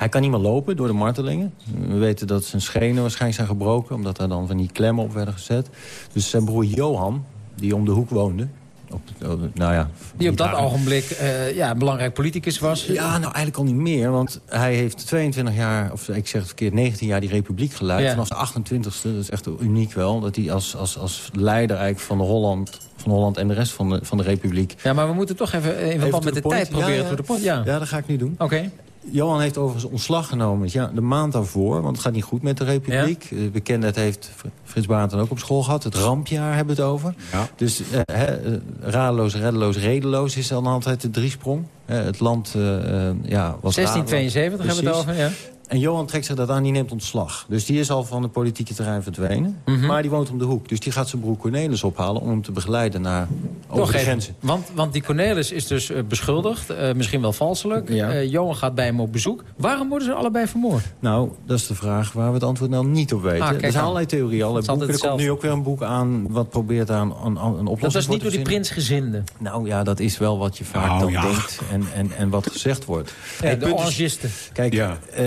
hij kan niet meer lopen door de martelingen. We weten dat zijn schenen waarschijnlijk zijn gebroken... omdat er dan van die klemmen op werden gezet. Dus zijn broer Johan, die om de hoek woonde... Op, de- nou ja, Die op dat daar- ogenblik eh, ja, een belangrijk politicus was. ja, nou eigenlijk al niet meer. Want hij heeft 22 jaar, of ik zeg het verkeerd, 19 jaar die republiek geleid. Ja. Vanaf de 28e, dat is echt uniek wel... dat hij als, als, als leider eigenlijk van, de Holland, van Holland en de rest van de, van de republiek... Ja, maar we moeten toch even in verband met de point. tijd proberen Ja, ja. de. Ja, Ja, dat ga ik nu doen. oké. Johan heeft overigens ontslag genomen ja, de maand daarvoor. Want het gaat niet goed met de Republiek. Ja. Bekendheid heeft Fr- Frits dan ook op school gehad. Het rampjaar hebben we het over. Ja. Dus eh, hè, eh, radeloos, reddeloos, redeloos is dan altijd de driesprong. Eh, het land eh, eh, ja, was 1672 hebben we het over, ja. En Johan trekt zich dat aan, die neemt ontslag. Dus die is al van het politieke terrein verdwenen. Mhm. Maar die woont om de hoek. Dus die gaat zijn broer Cornelis ophalen... om hem te begeleiden naar over Toch de even. grenzen. Want, want die Cornelis is dus eh, beschuldigd, eh, misschien wel valselijk. Ja. Eh, Johan gaat bij hem op bezoek. Waarom worden ze allebei vermoord? Nou, dat is de vraag waar we het antwoord nou niet op weten. Ah, kijk er zijn allerlei theorieën, allerlei boeken. Er komt nu ook weer een boek aan wat probeert aan een, een oplossing Dat was niet door die verzinnen. prinsgezinde. Nou ja, dat is wel wat je vaak Nou, dan ja. denkt en, en, en wat gezegd wordt. Ja, de orangisten. Kijk, Ja. eh,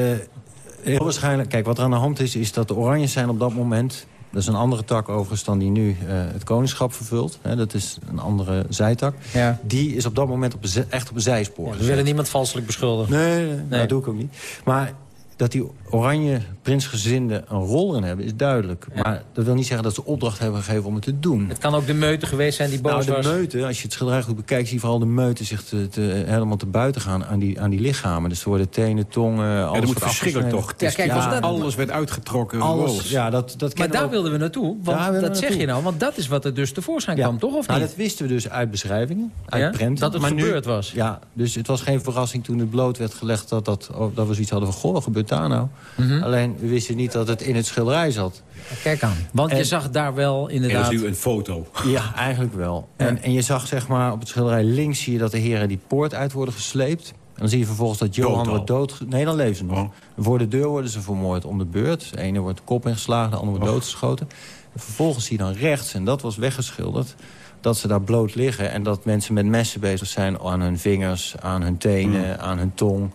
heel waarschijnlijk... Kijk, wat er aan de hand is, is dat de Oranjes zijn op dat moment... Dat is een andere tak overigens dan die nu eh, het koningschap vervult. Hè, dat is een andere zijtak. Ja. Die is op dat moment op echt op een zijspoor Ja, we willen niemand valselijk beschuldigen. Nee, nee, dat doe ik ook niet. Maar dat die oranje prinsgezinden een rol in hebben, is duidelijk. Maar dat wil niet zeggen dat ze opdracht hebben gegeven om het te doen. Het kan ook de meute geweest zijn die boos Nou, de was. meute, als je het schilderij goed bekijkt... zie je vooral de meute zich te, te- helemaal te buiten gaan aan die, aan die lichamen. Dus er worden tenen, tongen, alles Ja, dat moet wordt verschrikkelijk toch? Ja, kijk, was dat- Alles werd uitgetrokken. Alles, ja, dat, dat Maar daar ook. wilden we naartoe. Want dat zeg naartoe. je nou. Want dat is wat er dus tevoorschijn Ja. kwam, toch? Of Nou, niet? dat wisten we dus uit beschrijvingen, uit Ja? prenten. Dat het Maar nu- gebeurd was. Ja, dus het was geen verrassing toen het bloot werd gelegd... dat, dat, dat we zoiets hadden van, goh, wat gebeurt nou? Mhm. Alleen, we wisten niet dat het in het schilderij zat. Kijk aan. Want je zag daar wel inderdaad... is nu een foto. Ja, eigenlijk wel. En, en je zag zeg maar op het schilderij links zie je dat de heren die poort uit worden gesleept. En dan zie je vervolgens dat Johan wordt dood... Nee, dan leven ze nog. Oh. Voor de deur worden ze vermoord om de beurt. De ene wordt de kop ingeslagen, de andere wordt doodgeschoten. En vervolgens zie je dan rechts, en dat was weggeschilderd... dat ze daar bloot liggen en dat mensen met messen bezig zijn... aan hun vingers, aan hun tenen, aan hun tong.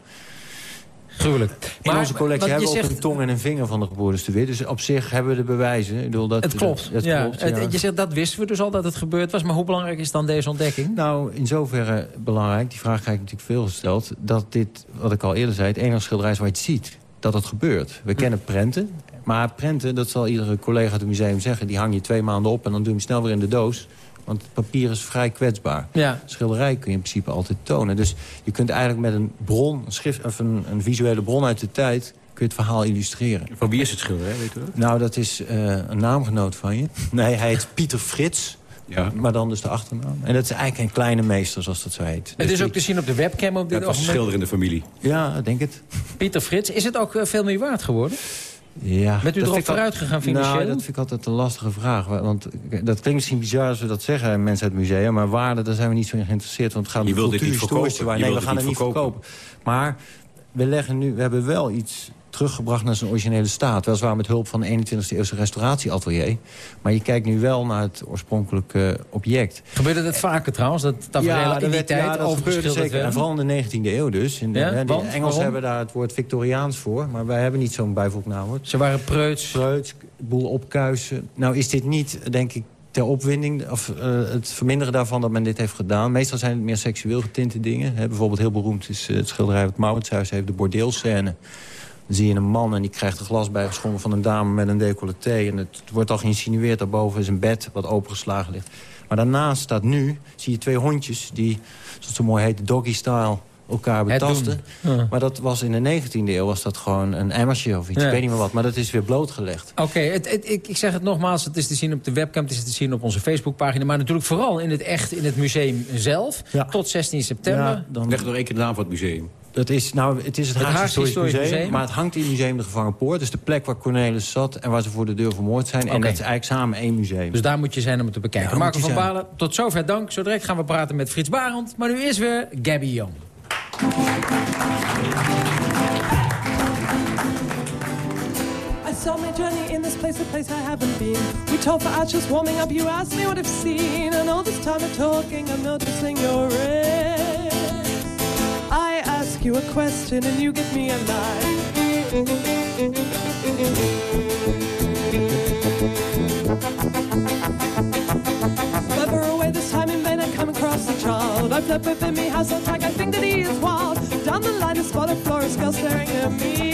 Gruwelijk. In Maar onze collectie hebben we ook zegt- een tong en een vinger van de geboortes te wit. Dus op zich hebben we de bewijzen. Ik bedoel, dat, Het klopt. Dat, ja. klopt, Het- ja. Je zegt, dat wisten we dus al dat het gebeurd was. Maar hoe belangrijk is dan deze ontdekking? Nou, in zoverre belangrijk, die vraag krijg ik natuurlijk veel gesteld... dat dit, wat ik al eerder zei, het enige schilderij is waar je het ziet. Dat het gebeurt. We kennen prenten. Maar prenten, dat zal iedere collega uit het museum zeggen... die hang je twee maanden op en dan doe je hem snel weer in de doos. Want het papier is vrij kwetsbaar. Ja. Schilderij kun je in principe altijd tonen. Dus je kunt eigenlijk met een bron, een, schrift, of een, een visuele bron uit de tijd... kun je het verhaal illustreren. Van wie is het schilderij, weet u dat? Nou, dat is eh, een naamgenoot van je. Nee, hij heet Pieter Frits. Ja. Maar dan dus de achternaam. En dat is eigenlijk een kleine meester, zoals dat zo heet. Het Dus is ook te zien op de webcam op dit Dat was een schilder in de familie. Ja, denk het. Pieter Frits, is het ook eh, veel meer waard geworden? Ja, Bent u dat erop vooruit gegaan financieel? Nou, dat vind ik altijd een lastige vraag. Want dat klinkt misschien bizar als we dat zeggen, mensen uit het museum. Maar waarde, daar zijn we niet zo in geïnteresseerd. Want het gaat om niet cultuurhistorische verkopen. waarde. Nee, we gaan het niet niet verkopen. Maar we, leggen nu, we hebben wel iets teruggebracht naar zijn originele staat. Weliswaar met hulp van een 21e eeuwse restauratieatelier. Maar je kijkt nu wel naar het oorspronkelijke object. Gebeurde dat vaker trouwens? Dat tafereel ja, in die tijd ja, dat gebeurde zeker. En vooral in de 19e eeuw dus. In de, Ja, de? Engelsen Waarom? hebben daar het woord Victoriaans voor. Maar wij hebben niet zo'n bijvoegnaamwoord. Ze waren preuts. Preuts, boel opkuisen. Nou is dit niet, denk ik, ter opwinding... of eh, het verminderen daarvan dat men dit heeft gedaan. Meestal zijn het meer seksueel getinte dingen. Bijvoorbeeld heel beroemd is eh, het schilderij... wat Mauritshuis heeft, de bordeelscène. Dan zie je een man en die krijgt een glas bijgeschonken van een dame met een decolleté. En het wordt al geïnsinueerd, daarboven is een bed wat opengeslagen ligt. Maar daarnaast staat nu, zie je twee hondjes die, zoals het zo mooi heet, doggy-style elkaar betasten. Ja. Maar dat was in de 19e eeuw was dat gewoon een emmertje of iets. Ja. Ik weet niet meer wat, maar dat is weer blootgelegd. Oké, het, het- ik, ik zeg het nogmaals, het is te zien op de webcam, het is te zien op onze Facebookpagina... maar natuurlijk vooral in het echt, in het museum zelf, tot 16 september. Ja, dan- Leg nog één keer de naam van het museum. Dat is, nou, het is het, Het Haagse Historisch Historisch museum, Museum. Maar het hangt in het museum de Gevangenpoort. Dus de plek waar Cornelis zat en waar ze voor de deur vermoord zijn. En Oké. dat is eigenlijk samen één museum. Dus daar moet je zijn om het te bekijken. Ja, Marco van zijn. Balen, tot zover dank. Zo direct gaan we praten met Frits Barend. Maar nu is weer Gabby Young. I saw my journey in this place, a place I haven't been. We talk for hours just warming up. You asked me what I've seen, and all this time of talking, I'm noticing your red. I ask you a question, and you give me a lie. Clever away this time in vain, I come across a child. I've left within me house on track, I think that he is wild. Down the line, I spot a florist girl staring at me.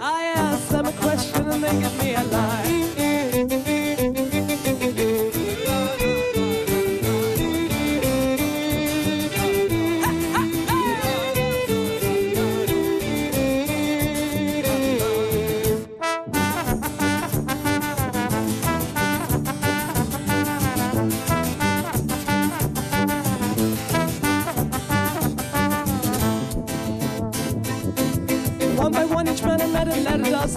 I ask them a question and they give me a lie.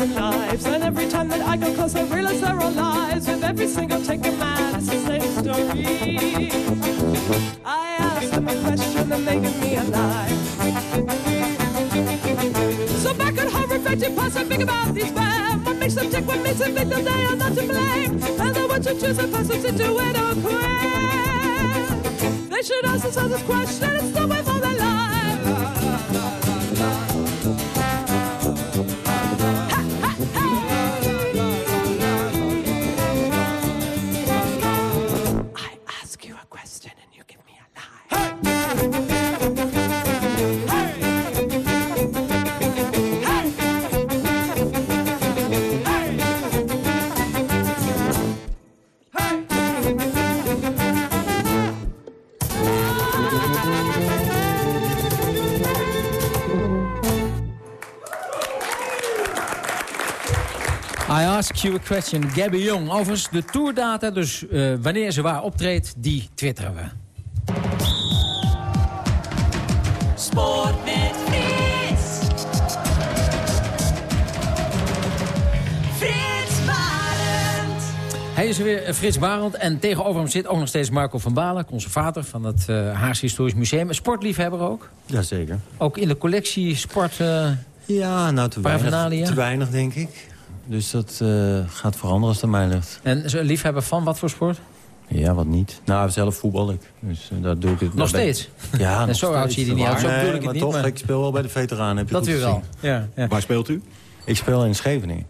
And lives. And every time that I go close, I realize there are all lies. With every single take a man, it's the same story. I ask them a question and they give me a lie. So back at home, reflecting past, I think about these men. What makes them tick, what makes them think that they are not to blame? And they want to choose a person to do it or quit. They should ask themselves this question stop before ask you a question. Gabby Young. Overigens, de tourdata, dus eh, wanneer ze waar optreedt, die twitteren we. Sport met Frits. Frits Barend. Hij is er weer, eh, Frits Barend. En tegenover hem zit ook nog steeds Marco van Balen, conservator van het uh, Haagse Historisch Museum. Een sportliefhebber ook. Jazeker. Ook in de collectie sport... eh, Ja, nou te weinig, te weinig, denk ik. Dus dat eh, gaat veranderen als het aan mij ligt. En zo een liefhebber van wat voor sport? Ja, wat niet. Nou, zelf voetbal ik. Dus uh, dat doe ik het. Nog daar steeds? Ja, *laughs* En nog zo steeds. oud zie je er niet uit. Zo Nee, maar niet, toch, maar- ik speel wel bij de veteranen. Heb je Dat goed u wel. Ja, ja. Waar speelt u? Ik speel in Scheveningen.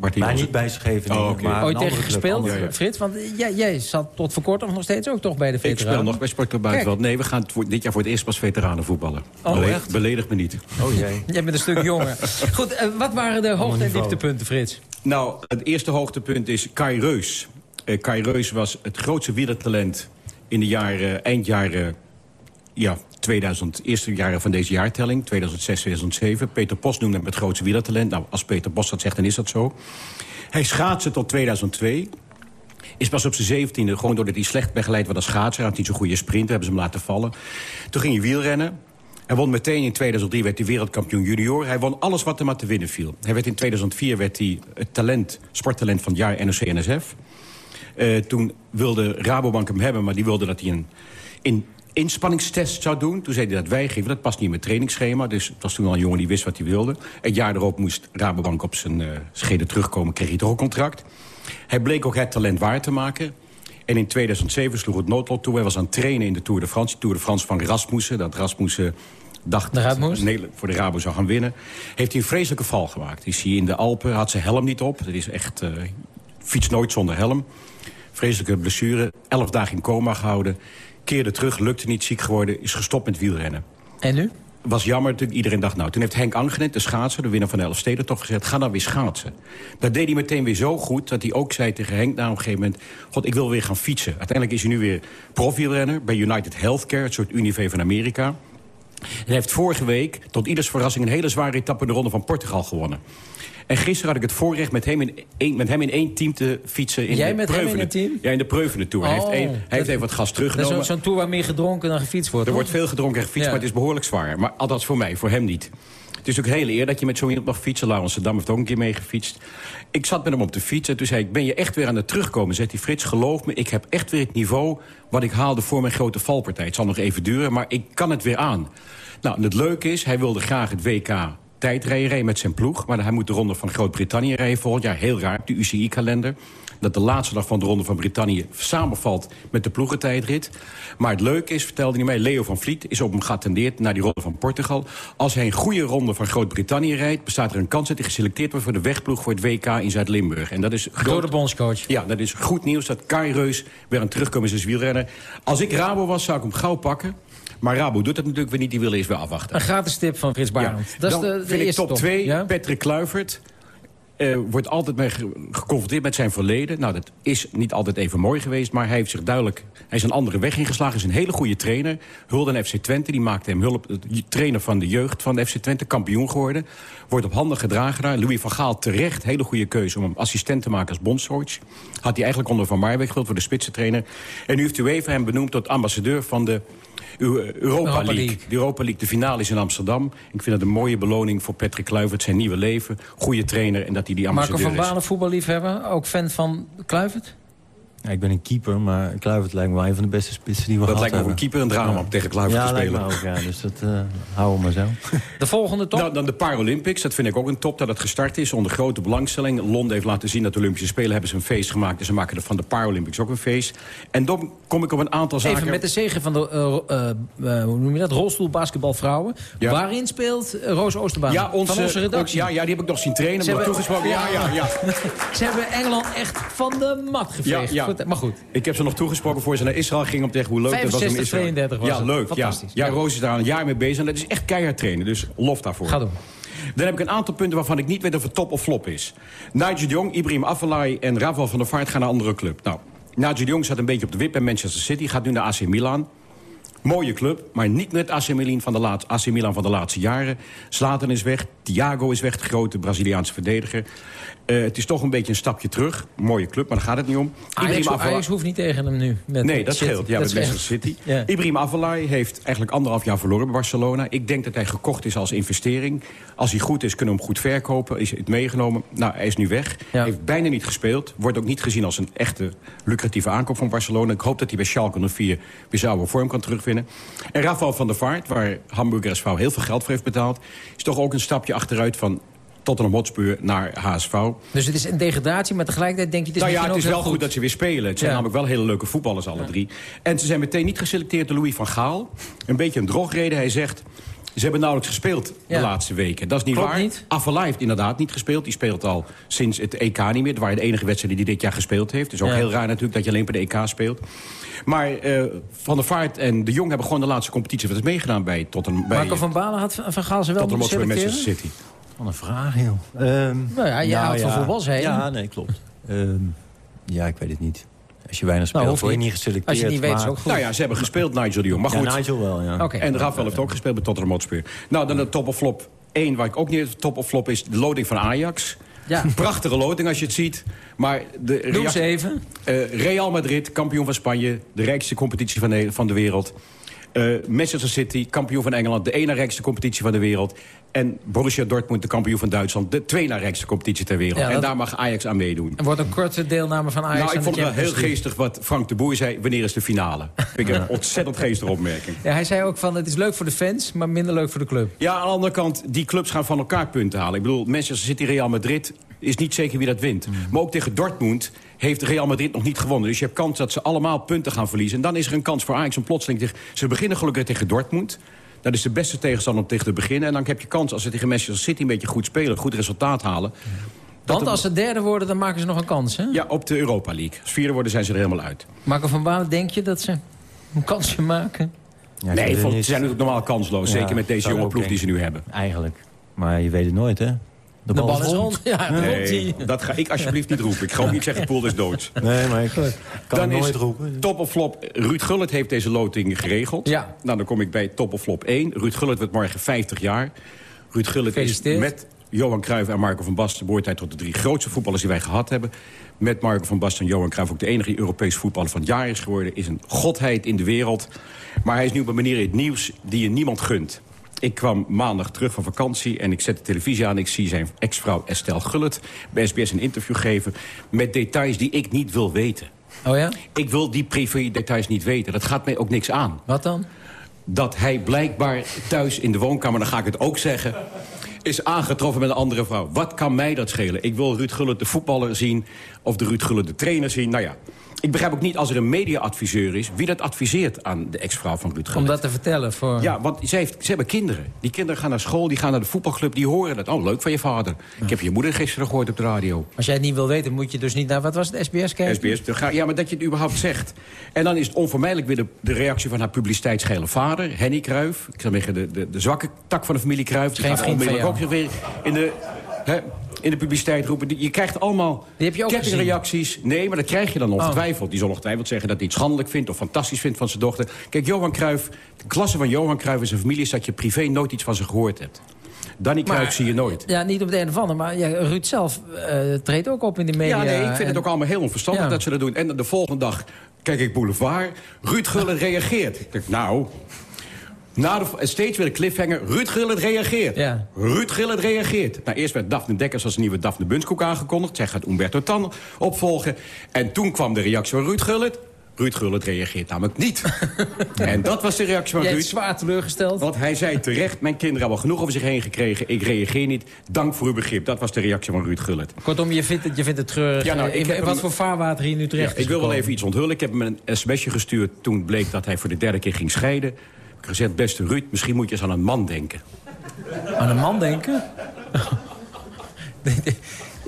Maar was niet bij Scheveningen. Oh, maar Ooit een tegen club, gespeeld. Frits? Want jij, jij zat tot voor kort nog steeds ook toch bij de Ik veteranen? speel nog bij Sportclub Buitenveld. Nee, we gaan voor, dit jaar voor het eerst pas veteranen voetballen. Oh, Beledig, echt? beledig me niet. Oh jee. *laughs* Jij bent een stuk jonger. *laughs* Goed, eh, wat waren de hoogte- en dieptepunten, Frits? Nou, het eerste hoogtepunt is Kai Reus. Eh, Kai Reus was het grootste wielertalent in de jaren, eind jaren ja, 2000, eerste jaren van deze jaartelling, 2006, 2007. Peter Post noemde hem het grootste wielertalent. Nou, als Peter Post dat zegt, dan is dat zo. Hij schaatste tot 2002. Is pas op zijn zeventiende, gewoon doordat hij slecht begeleid was als schaatser. Had niet zo'n goede sprint, hebben ze hem laten vallen. Toen ging hij wielrennen. Hij won meteen in 2003, werd hij wereldkampioen junior. Hij won alles wat er maar te winnen viel. Hij werd in 2004 werd hij het talent, sporttalent van het jaar NOC-NSF. Eh, toen wilde Rabobank hem hebben, maar die wilde dat hij een in inspanningstest zou doen. Toen zei hij dat wij geven, dat past niet in mijn trainingsschema. Dus het was toen al een jongen die wist wat hij wilde. Een jaar erop moest Rabobank op zijn scheden terugkomen, kreeg hij toch een contract. Hij bleek ook het talent waar te maken. En in 2007 sloeg het noodlot toe. Hij was aan het trainen in de Tour de France. De Tour de France van Rasmussen. Dat Rasmussen dacht dat Nederland voor de Rabo zou gaan winnen. Heeft hij een vreselijke val gemaakt. Is hij in de Alpen, had zijn helm niet op. Dat is echt, eh fiets nooit zonder helm. Vreselijke blessure. Elf dagen in coma gehouden. Keerde terug, lukte niet, ziek geworden. Is gestopt met wielrennen. En nu? Was jammer, natuurlijk iedereen dacht nou. Toen heeft Henk Angenet, de schaatser, de winnaar van de Elfsteden... toch gezegd, ga nou weer schaatsen. Dat deed hij meteen weer zo goed dat hij ook zei tegen Henk... na op een gegeven moment, god, ik wil weer gaan fietsen. Uiteindelijk is hij nu weer profwielrenner bij United Healthcare... het soort Unive van Amerika. En hij heeft vorige week, tot ieders verrassing... een hele zware etappe in de Ronde van Portugal gewonnen. En gisteren had ik het voorrecht met hem in één, met hem in één team te fietsen. In Jij de met hem in Preuvene- een team? Ja, in de Preuvene Tour. hij Oh, heeft, één- hij heeft dat- even wat gas Dat is teruggenomen. zo- zo'n tour waar meer gedronken dan gefietst wordt. Er toch? wordt veel gedronken en gefietst, Ja. maar het is behoorlijk zwaar. Maar althans voor mij, voor hem niet. Het is ook hele eer dat je met zo iemand mag fietsen. Laurens Amsterdam heeft ook een keer mee gefietst. Ik zat met hem op de fiets en toen zei ik... ben je echt weer aan het terugkomen? Zegt hij, Frits, geloof me, ik heb echt weer het niveau... wat ik haalde voor mijn grote valpartij. Het zal nog even duren, maar ik kan het weer aan. Nou, en het leuke is, hij wilde graag het WK tijdrijden rijden met zijn ploeg. Maar hij moet de ronde van Groot-Brittannië rijden volgend jaar. Heel raar, de UCI-kalender. Dat de laatste dag van de ronde van Brittannië samenvalt met de ploegentijdrit. Maar het leuke is, vertelde hij mij, Leo van Vliet is op hem geattendeerd naar die ronde van Portugal. Als hij een goede ronde van Groot-Brittannië rijdt, bestaat er een kans dat hij geselecteerd wordt voor de wegploeg voor het WK in Zuid-Limburg. En dat is Door de bondscoach. Ja, dat is goed nieuws dat Kai Reus weer aan terugkomen is als wielrenner. Als ik Rabo was, zou ik hem gauw pakken. Maar Rabo doet dat natuurlijk weer niet, die wil eerst weer afwachten. Een gratis tip van Frits Barend. Dat is Dan de, de vind ik eerste top top. 2, Ja? Patrick Kluivert. Eh, wordt altijd mee ge- geconfronteerd met zijn verleden. Nou, dat is niet altijd even mooi geweest, maar hij heeft zich duidelijk... hij is een andere weg ingeslagen, is een hele goede trainer. Hulde aan FC Twente, die maakte hem hulp... de trainer van de jeugd van de FC Twente, kampioen geworden. Wordt op handen gedragen daar. Louis van Gaal terecht, hele goede keuze om hem assistent te maken als bondscoach. Had hij eigenlijk onder Van Marwijk gewild voor de spitsentrainer. En nu heeft u even hem benoemd tot ambassadeur van de... Eu- Europa, Europa League. League. De Europa League, de finale is in Amsterdam. Ik vind dat een mooie beloning voor Patrick Kluivert, zijn nieuwe leven. Goede trainer en dat hij die Marco ambassadeur van is. Balen, voetballiefhebber. Ook fan van Kluivert? Ja, ik ben een keeper, maar Kluivert lijkt me wel een van de beste spitsen die we Dat gehad lijkt me hebben. een keeper een drama om tegen Kluivert ja, te spelen. lijkt me ook, ja. Dus dat uh, houden we maar zo. *laughs* De volgende top? Nou, dan de Paralympics. Dat vind ik ook een top dat het gestart is onder grote belangstelling. Londen heeft laten zien dat de Olympische Spelen hebben ze een feest gemaakt. En ze maken er van de Paralympics ook een feest. En dan kom ik op een aantal zaken... Even met de zegen van de uh, uh, hoe noem je dat? rolstoelbasketbalvrouwen. Ja. Waarin speelt Roos Oosterbaan? Ja, onze, van onze redactie. Ja, ja, die heb ik nog zien trainen. Ze maar hebben- toegesproken. Ja, ja, ja. *laughs* Ze hebben Engeland echt van de mat geveegd. Ja, ja. Goed, maar goed. Ik heb ze nog toegesproken voor ze naar Israël ging om tegen hoe leuk dat was 65, Israël. 32 was ja, het. leuk. Fantastisch. Ja. ja, Ja. Roos is daar al een jaar mee bezig. En dat is echt keihard trainen. Dus lof daarvoor. Ga doen. Dan heb ik een aantal punten waarvan ik niet weet of het top of flop is. Nigel Jong, Ibrahim Afellay en Rafael van der Vaart gaan naar een andere club. Nou, Nigel Jong zat een beetje op de wip bij Manchester City. Gaat nu naar AC Milan. Mooie club, maar niet met AC Milan van de, laat, AC Milan van de laatste jaren. Zlatan is weg, Thiago is weg, de grote Braziliaanse verdediger. Eh, het is toch een beetje een stapje terug. Mooie club, maar daar gaat het niet om. Ajax, Ajax hoeft niet tegen hem nu. Met Nee, dat City. scheelt. Ja, Dat met. Manchester City. Ja. Ibrahim Afellay heeft eigenlijk anderhalf jaar verloren bij Barcelona. Ik denk dat hij gekocht is als investering. Als hij goed is, kunnen we hem goed verkopen. Is het meegenomen. Nou, hij is nu weg. Hij heeft bijna niet gespeeld. Wordt ook niet gezien als een echte lucratieve aankoop van Barcelona. Ik hoop dat hij bij Schalke 04 weer zijn oude vorm kan terugvinden. En Rafael van der Vaart, waar Hamburger SV heel veel geld voor heeft betaald... is toch ook een stapje achteruit van Tottenham Hotspur naar HSV. Dus het is een degradatie, maar tegelijkertijd denk je... Het is nou ja, het is wel goed. dat ze weer spelen. Het zijn Ja. namelijk wel hele leuke voetballers, alle drie. En ze zijn meteen niet geselecteerd door Louis van Gaal. Een beetje een drogreden. Hij zegt... Ze hebben nauwelijks gespeeld Ja. de laatste weken. Dat is niet Klopt waar. niet. Heeft inderdaad niet gespeeld. Die speelt al sinds het EK niet meer. Dat waren de enige wedstrijden die dit jaar gespeeld heeft. Het is ook Ja. heel raar natuurlijk dat je alleen bij de EK speelt. Maar eh, Van der Vaart en de Jong hebben gewoon de laatste competitie... wat is meegedaan bij Tottenham. Bij Marco van Balen had Van Gaal ze wel moeten selecteren? Manchester City. Wat een vraag, joh. Ehm, Nou ja, jij houdt van voetbal, je. Ja, nee, klopt. Ehm, ja, ik weet het niet. Als je weinig speelt, hoeft word je niet. geselecteerd. Als je niet weet, is ook goed. Nou ja, ze hebben gespeeld, Nigel de Jong. Maar Ja, goed. Nigel wel, ja. Oké. En Rafael heeft ook gespeeld bij Tottenham Hotspur. Nou, dan de top of flop 1, waar ik ook niet top of flop is... de loading van Ajax. Ja. *laughs* Prachtige loading als je het ziet. Maar de Noem reactie- ze even. Eh, Real Madrid, kampioen van Spanje. De rijkste competitie van de, van de wereld. Eh, Manchester City, kampioen van Engeland. De ene rijkste competitie van de wereld. En Borussia Dortmund, de kampioen van Duitsland. De tweede rijkste competitie ter wereld. Ja, en daar mag Ajax aan meedoen. Er wordt een korte deelname van Ajax nou, ik vond het wel heel geestig wat Frank de Boer zei. Wanneer is de finale? Vind ik *laughs* een ontzettend geestige opmerking. Ja, hij zei ook van, het is leuk voor de fans, maar minder leuk voor de club. Ja, aan de andere kant, die clubs gaan van elkaar punten halen. Ik bedoel, Manchester City, Real Madrid is niet zeker wie dat wint. Hmm. Maar ook tegen Dortmund heeft Real Madrid nog niet gewonnen. Dus je hebt kans dat ze allemaal punten gaan verliezen. En dan is er een kans voor Ajax om plotseling... Tegen, ze beginnen gelukkig tegen Dortmund. Dat is de beste tegenstander om tegen te beginnen. En dan heb je kans als ze tegen Manchester City een beetje goed spelen... een goed resultaat halen. Want er- als ze derde worden, dan maken ze nog een kans, hè? Ja, op de Europa League. Als vierde worden zijn ze er helemaal uit. Marco van Balen, denk je dat ze een kansje maken? Ja, nee, ze zijn natuurlijk normaal kansloos. Ja, zeker met deze jonge ploeg die ze nu hebben. Eigenlijk. Maar je weet het nooit, hè? De De bal, is rond. Ja, Nee, dat ga ik alsjeblieft niet roepen. Ik ga ook niet zeggen pool is dood. Nee, maar ik kan Dan het nooit is roepen. top of flop. Ruud Gullit heeft deze loting geregeld. Ja. Nou, dan kom ik bij top of flop 1. Ruud Gullit wordt morgen 50 jaar. Ruud Gullit is met Johan Cruijff en Marco van Basten... behoort hij tot de drie grootste voetballers die wij gehad hebben. Met Marco van Basten en Johan Cruijff ook de enige Europees voetballer van het jaar is geworden. Is een godheid in de wereld. Maar hij is nu op een manier in het nieuws die je niemand gunt. Ik kwam maandag terug van vakantie en ik zet de televisie aan. Ik zie zijn ex-vrouw Estelle Gullit bij SBS een interview geven... met details die ik niet wil weten. Oh ja? Ik wil die privé-details niet weten. Dat gaat mij ook niks aan. Wat dan? Dat hij blijkbaar thuis in de woonkamer, dan ga ik het ook zeggen... is aangetroffen met een andere vrouw. Wat kan mij dat schelen? Ik wil Ruud Gullit de voetballer zien of de Ruud Gullit de trainer zien. Nou ja, ik begrijp ook niet als er een media-adviseur is... wie dat adviseert aan de ex-vrouw van Ruud Om dat te vertellen voor... Ja, want ze, heeft, ze hebben kinderen. Die kinderen gaan naar school, die gaan naar de voetbalclub, die horen dat. Oh, leuk van je vader. Ik heb je moeder gisteren gehoord op de radio. Als jij het niet wil weten, moet je dus niet naar... Wat was het, SBS kijken? SBS. Ja, maar dat je het überhaupt zegt. En dan is het onvermijdelijk weer de, de reactie van haar publiciteitsgeile vader, Henny Kruijf. Ik zou zeggen, de, de, de zwakke tak van de familie Kruijf. Die Geen gaat onmiddellijk ook weer in de, hè, in de publiciteit roepen. Die- Je krijgt allemaal Die kettingreacties. Nee, maar dat krijg je dan ongetwijfeld. Die zal ongetwijfeld zeggen dat hij het schandelijk vindt... of fantastisch vindt van zijn dochter. Kijk, Johan Cruijff, de klasse van Johan Cruijff en zijn familie... is dat je privé nooit iets van ze gehoord hebt. Danny Cruijff zie je nooit. Ja, niet op de een of andere, maar ja, Ruud zelf eh, treedt ook op in de media. Ja, nee, ik vind en- het ook allemaal heel onverstandig Ja. dat ze dat doen. En de volgende dag kijk ik Boulevard. Ruud Gullit reageert. Ik denk, nou... Na de, steeds weer de cliffhanger. Ruud Gullit reageert. Ja. Ruud Gullit reageert. Nou, eerst werd Daphne Dekkers als nieuwe Daphne Bunskoek aangekondigd. Zij gaat Umberto Tan opvolgen. En toen kwam de reactie van Ruud Gullit. Ruud Gullit reageert namelijk niet. *laughs* en dat was de reactie van Jij Ruud. zwaar teleurgesteld. Want hij zei terecht, mijn kinderen hebben genoeg over zich heen gekregen. Ik reageer niet. Dank voor uw begrip. Dat was de reactie van Ruud Gullit. Kortom, je vindt het, je vindt het treurig. Ja, nou, Eh, ik heb wat hem- voor vaarwater hier nu terecht Ja, is ik wil wel even iets onthullen. Ik heb hem een sms'je gestuurd toen bleek dat hij voor de derde keer ging scheiden. Gezegd, beste Ruud, misschien moet je eens aan een man denken. Aan een man denken? *laughs*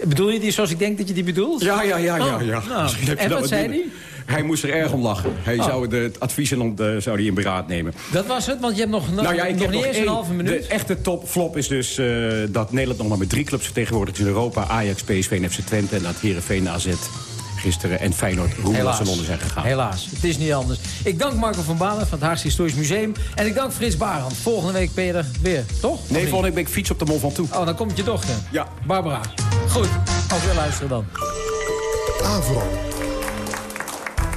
Bedoel je die zoals ik denk dat je die bedoelt? Ja, ja, ja, ja. Oh, ja. nou, Misschien heb je en wat zei hij? Hij moest er erg om lachen. Hij Oh. zou de, het advies eh, zou die in beraad nemen. Dat was het, want je hebt nog, nou ja, ik nog heb niet nog eens een halve minuut. De echte topflop is dus eh, dat Nederland nog maar met drie clubs vertegenwoordigd is in Europa. Ajax, PSV en FC Twente. En dat Heerenveen, AZ gisteren en Feyenoord roerloos in Londen zijn gegaan. Helaas, het is niet anders. Ik dank Marco van Balen van het Haagse Historisch Museum. En ik dank Frits Barend. Volgende week ben je er weer, toch? Nee, volgende week ben ik fiets op de Mont Ventoux. Oh, dan komt je dochter. Ja. Barbara. Goed, als we luisteren dan. Avro.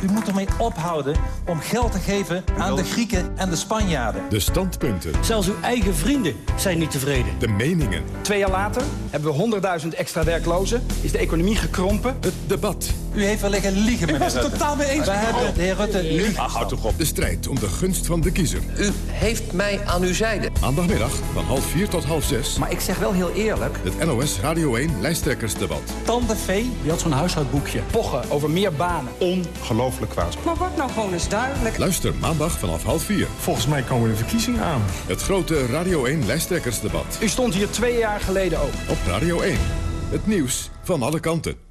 U moet ermee ophouden om geld te geven aan de Grieken en de Spanjaarden. De standpunten. Zelfs uw eigen vrienden zijn niet tevreden. De meningen. Twee jaar later hebben we 100.000 extra werklozen. Is de economie gekrompen. Het debat. U heeft wel liggen liegen, meneer Ik was het totaal mee eens. We hebben de heer Rutte liegen. Ach, houd toch op. De strijd om de gunst van de kiezer. U heeft mij aan uw zijde. Maandagmiddag van half vier tot half zes. Maar ik zeg wel heel eerlijk... Het NOS Radio 1 lijsttrekkersdebat. Tante Vee, die had zo'n huishoudboekje. Pochen over meer banen. Ongelooflijk kwaad. Maar word nou gewoon eens duidelijk. Luister maandag vanaf half vier. Volgens mij komen de verkiezingen aan. Het grote Radio 1 lijsttrekkersdebat. U stond hier twee jaar geleden ook. Op Radio 1. Het nieuws van alle kanten.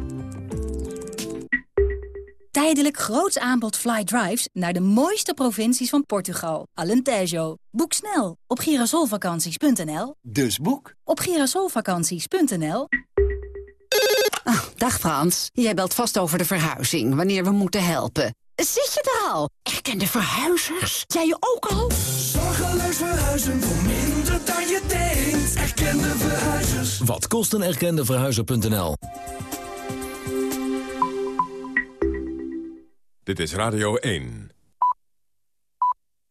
Tijdelijk groots aanbod fly drives naar de mooiste provincies van Portugal. Alentejo. Boek snel op girasolvakanties.nl. Dus boek. Op girasolvakanties.nl. Ah, dag Frans, jij belt vast over de verhuizing, wanneer we moeten helpen. Zit je er al? Erkende verhuizers? Jij ook al? Zorgeloos verhuizen voor minder dan je denkt. Erkende verhuizers. Wat kost een erkende verhuizer.nl? Dit is Radio 1.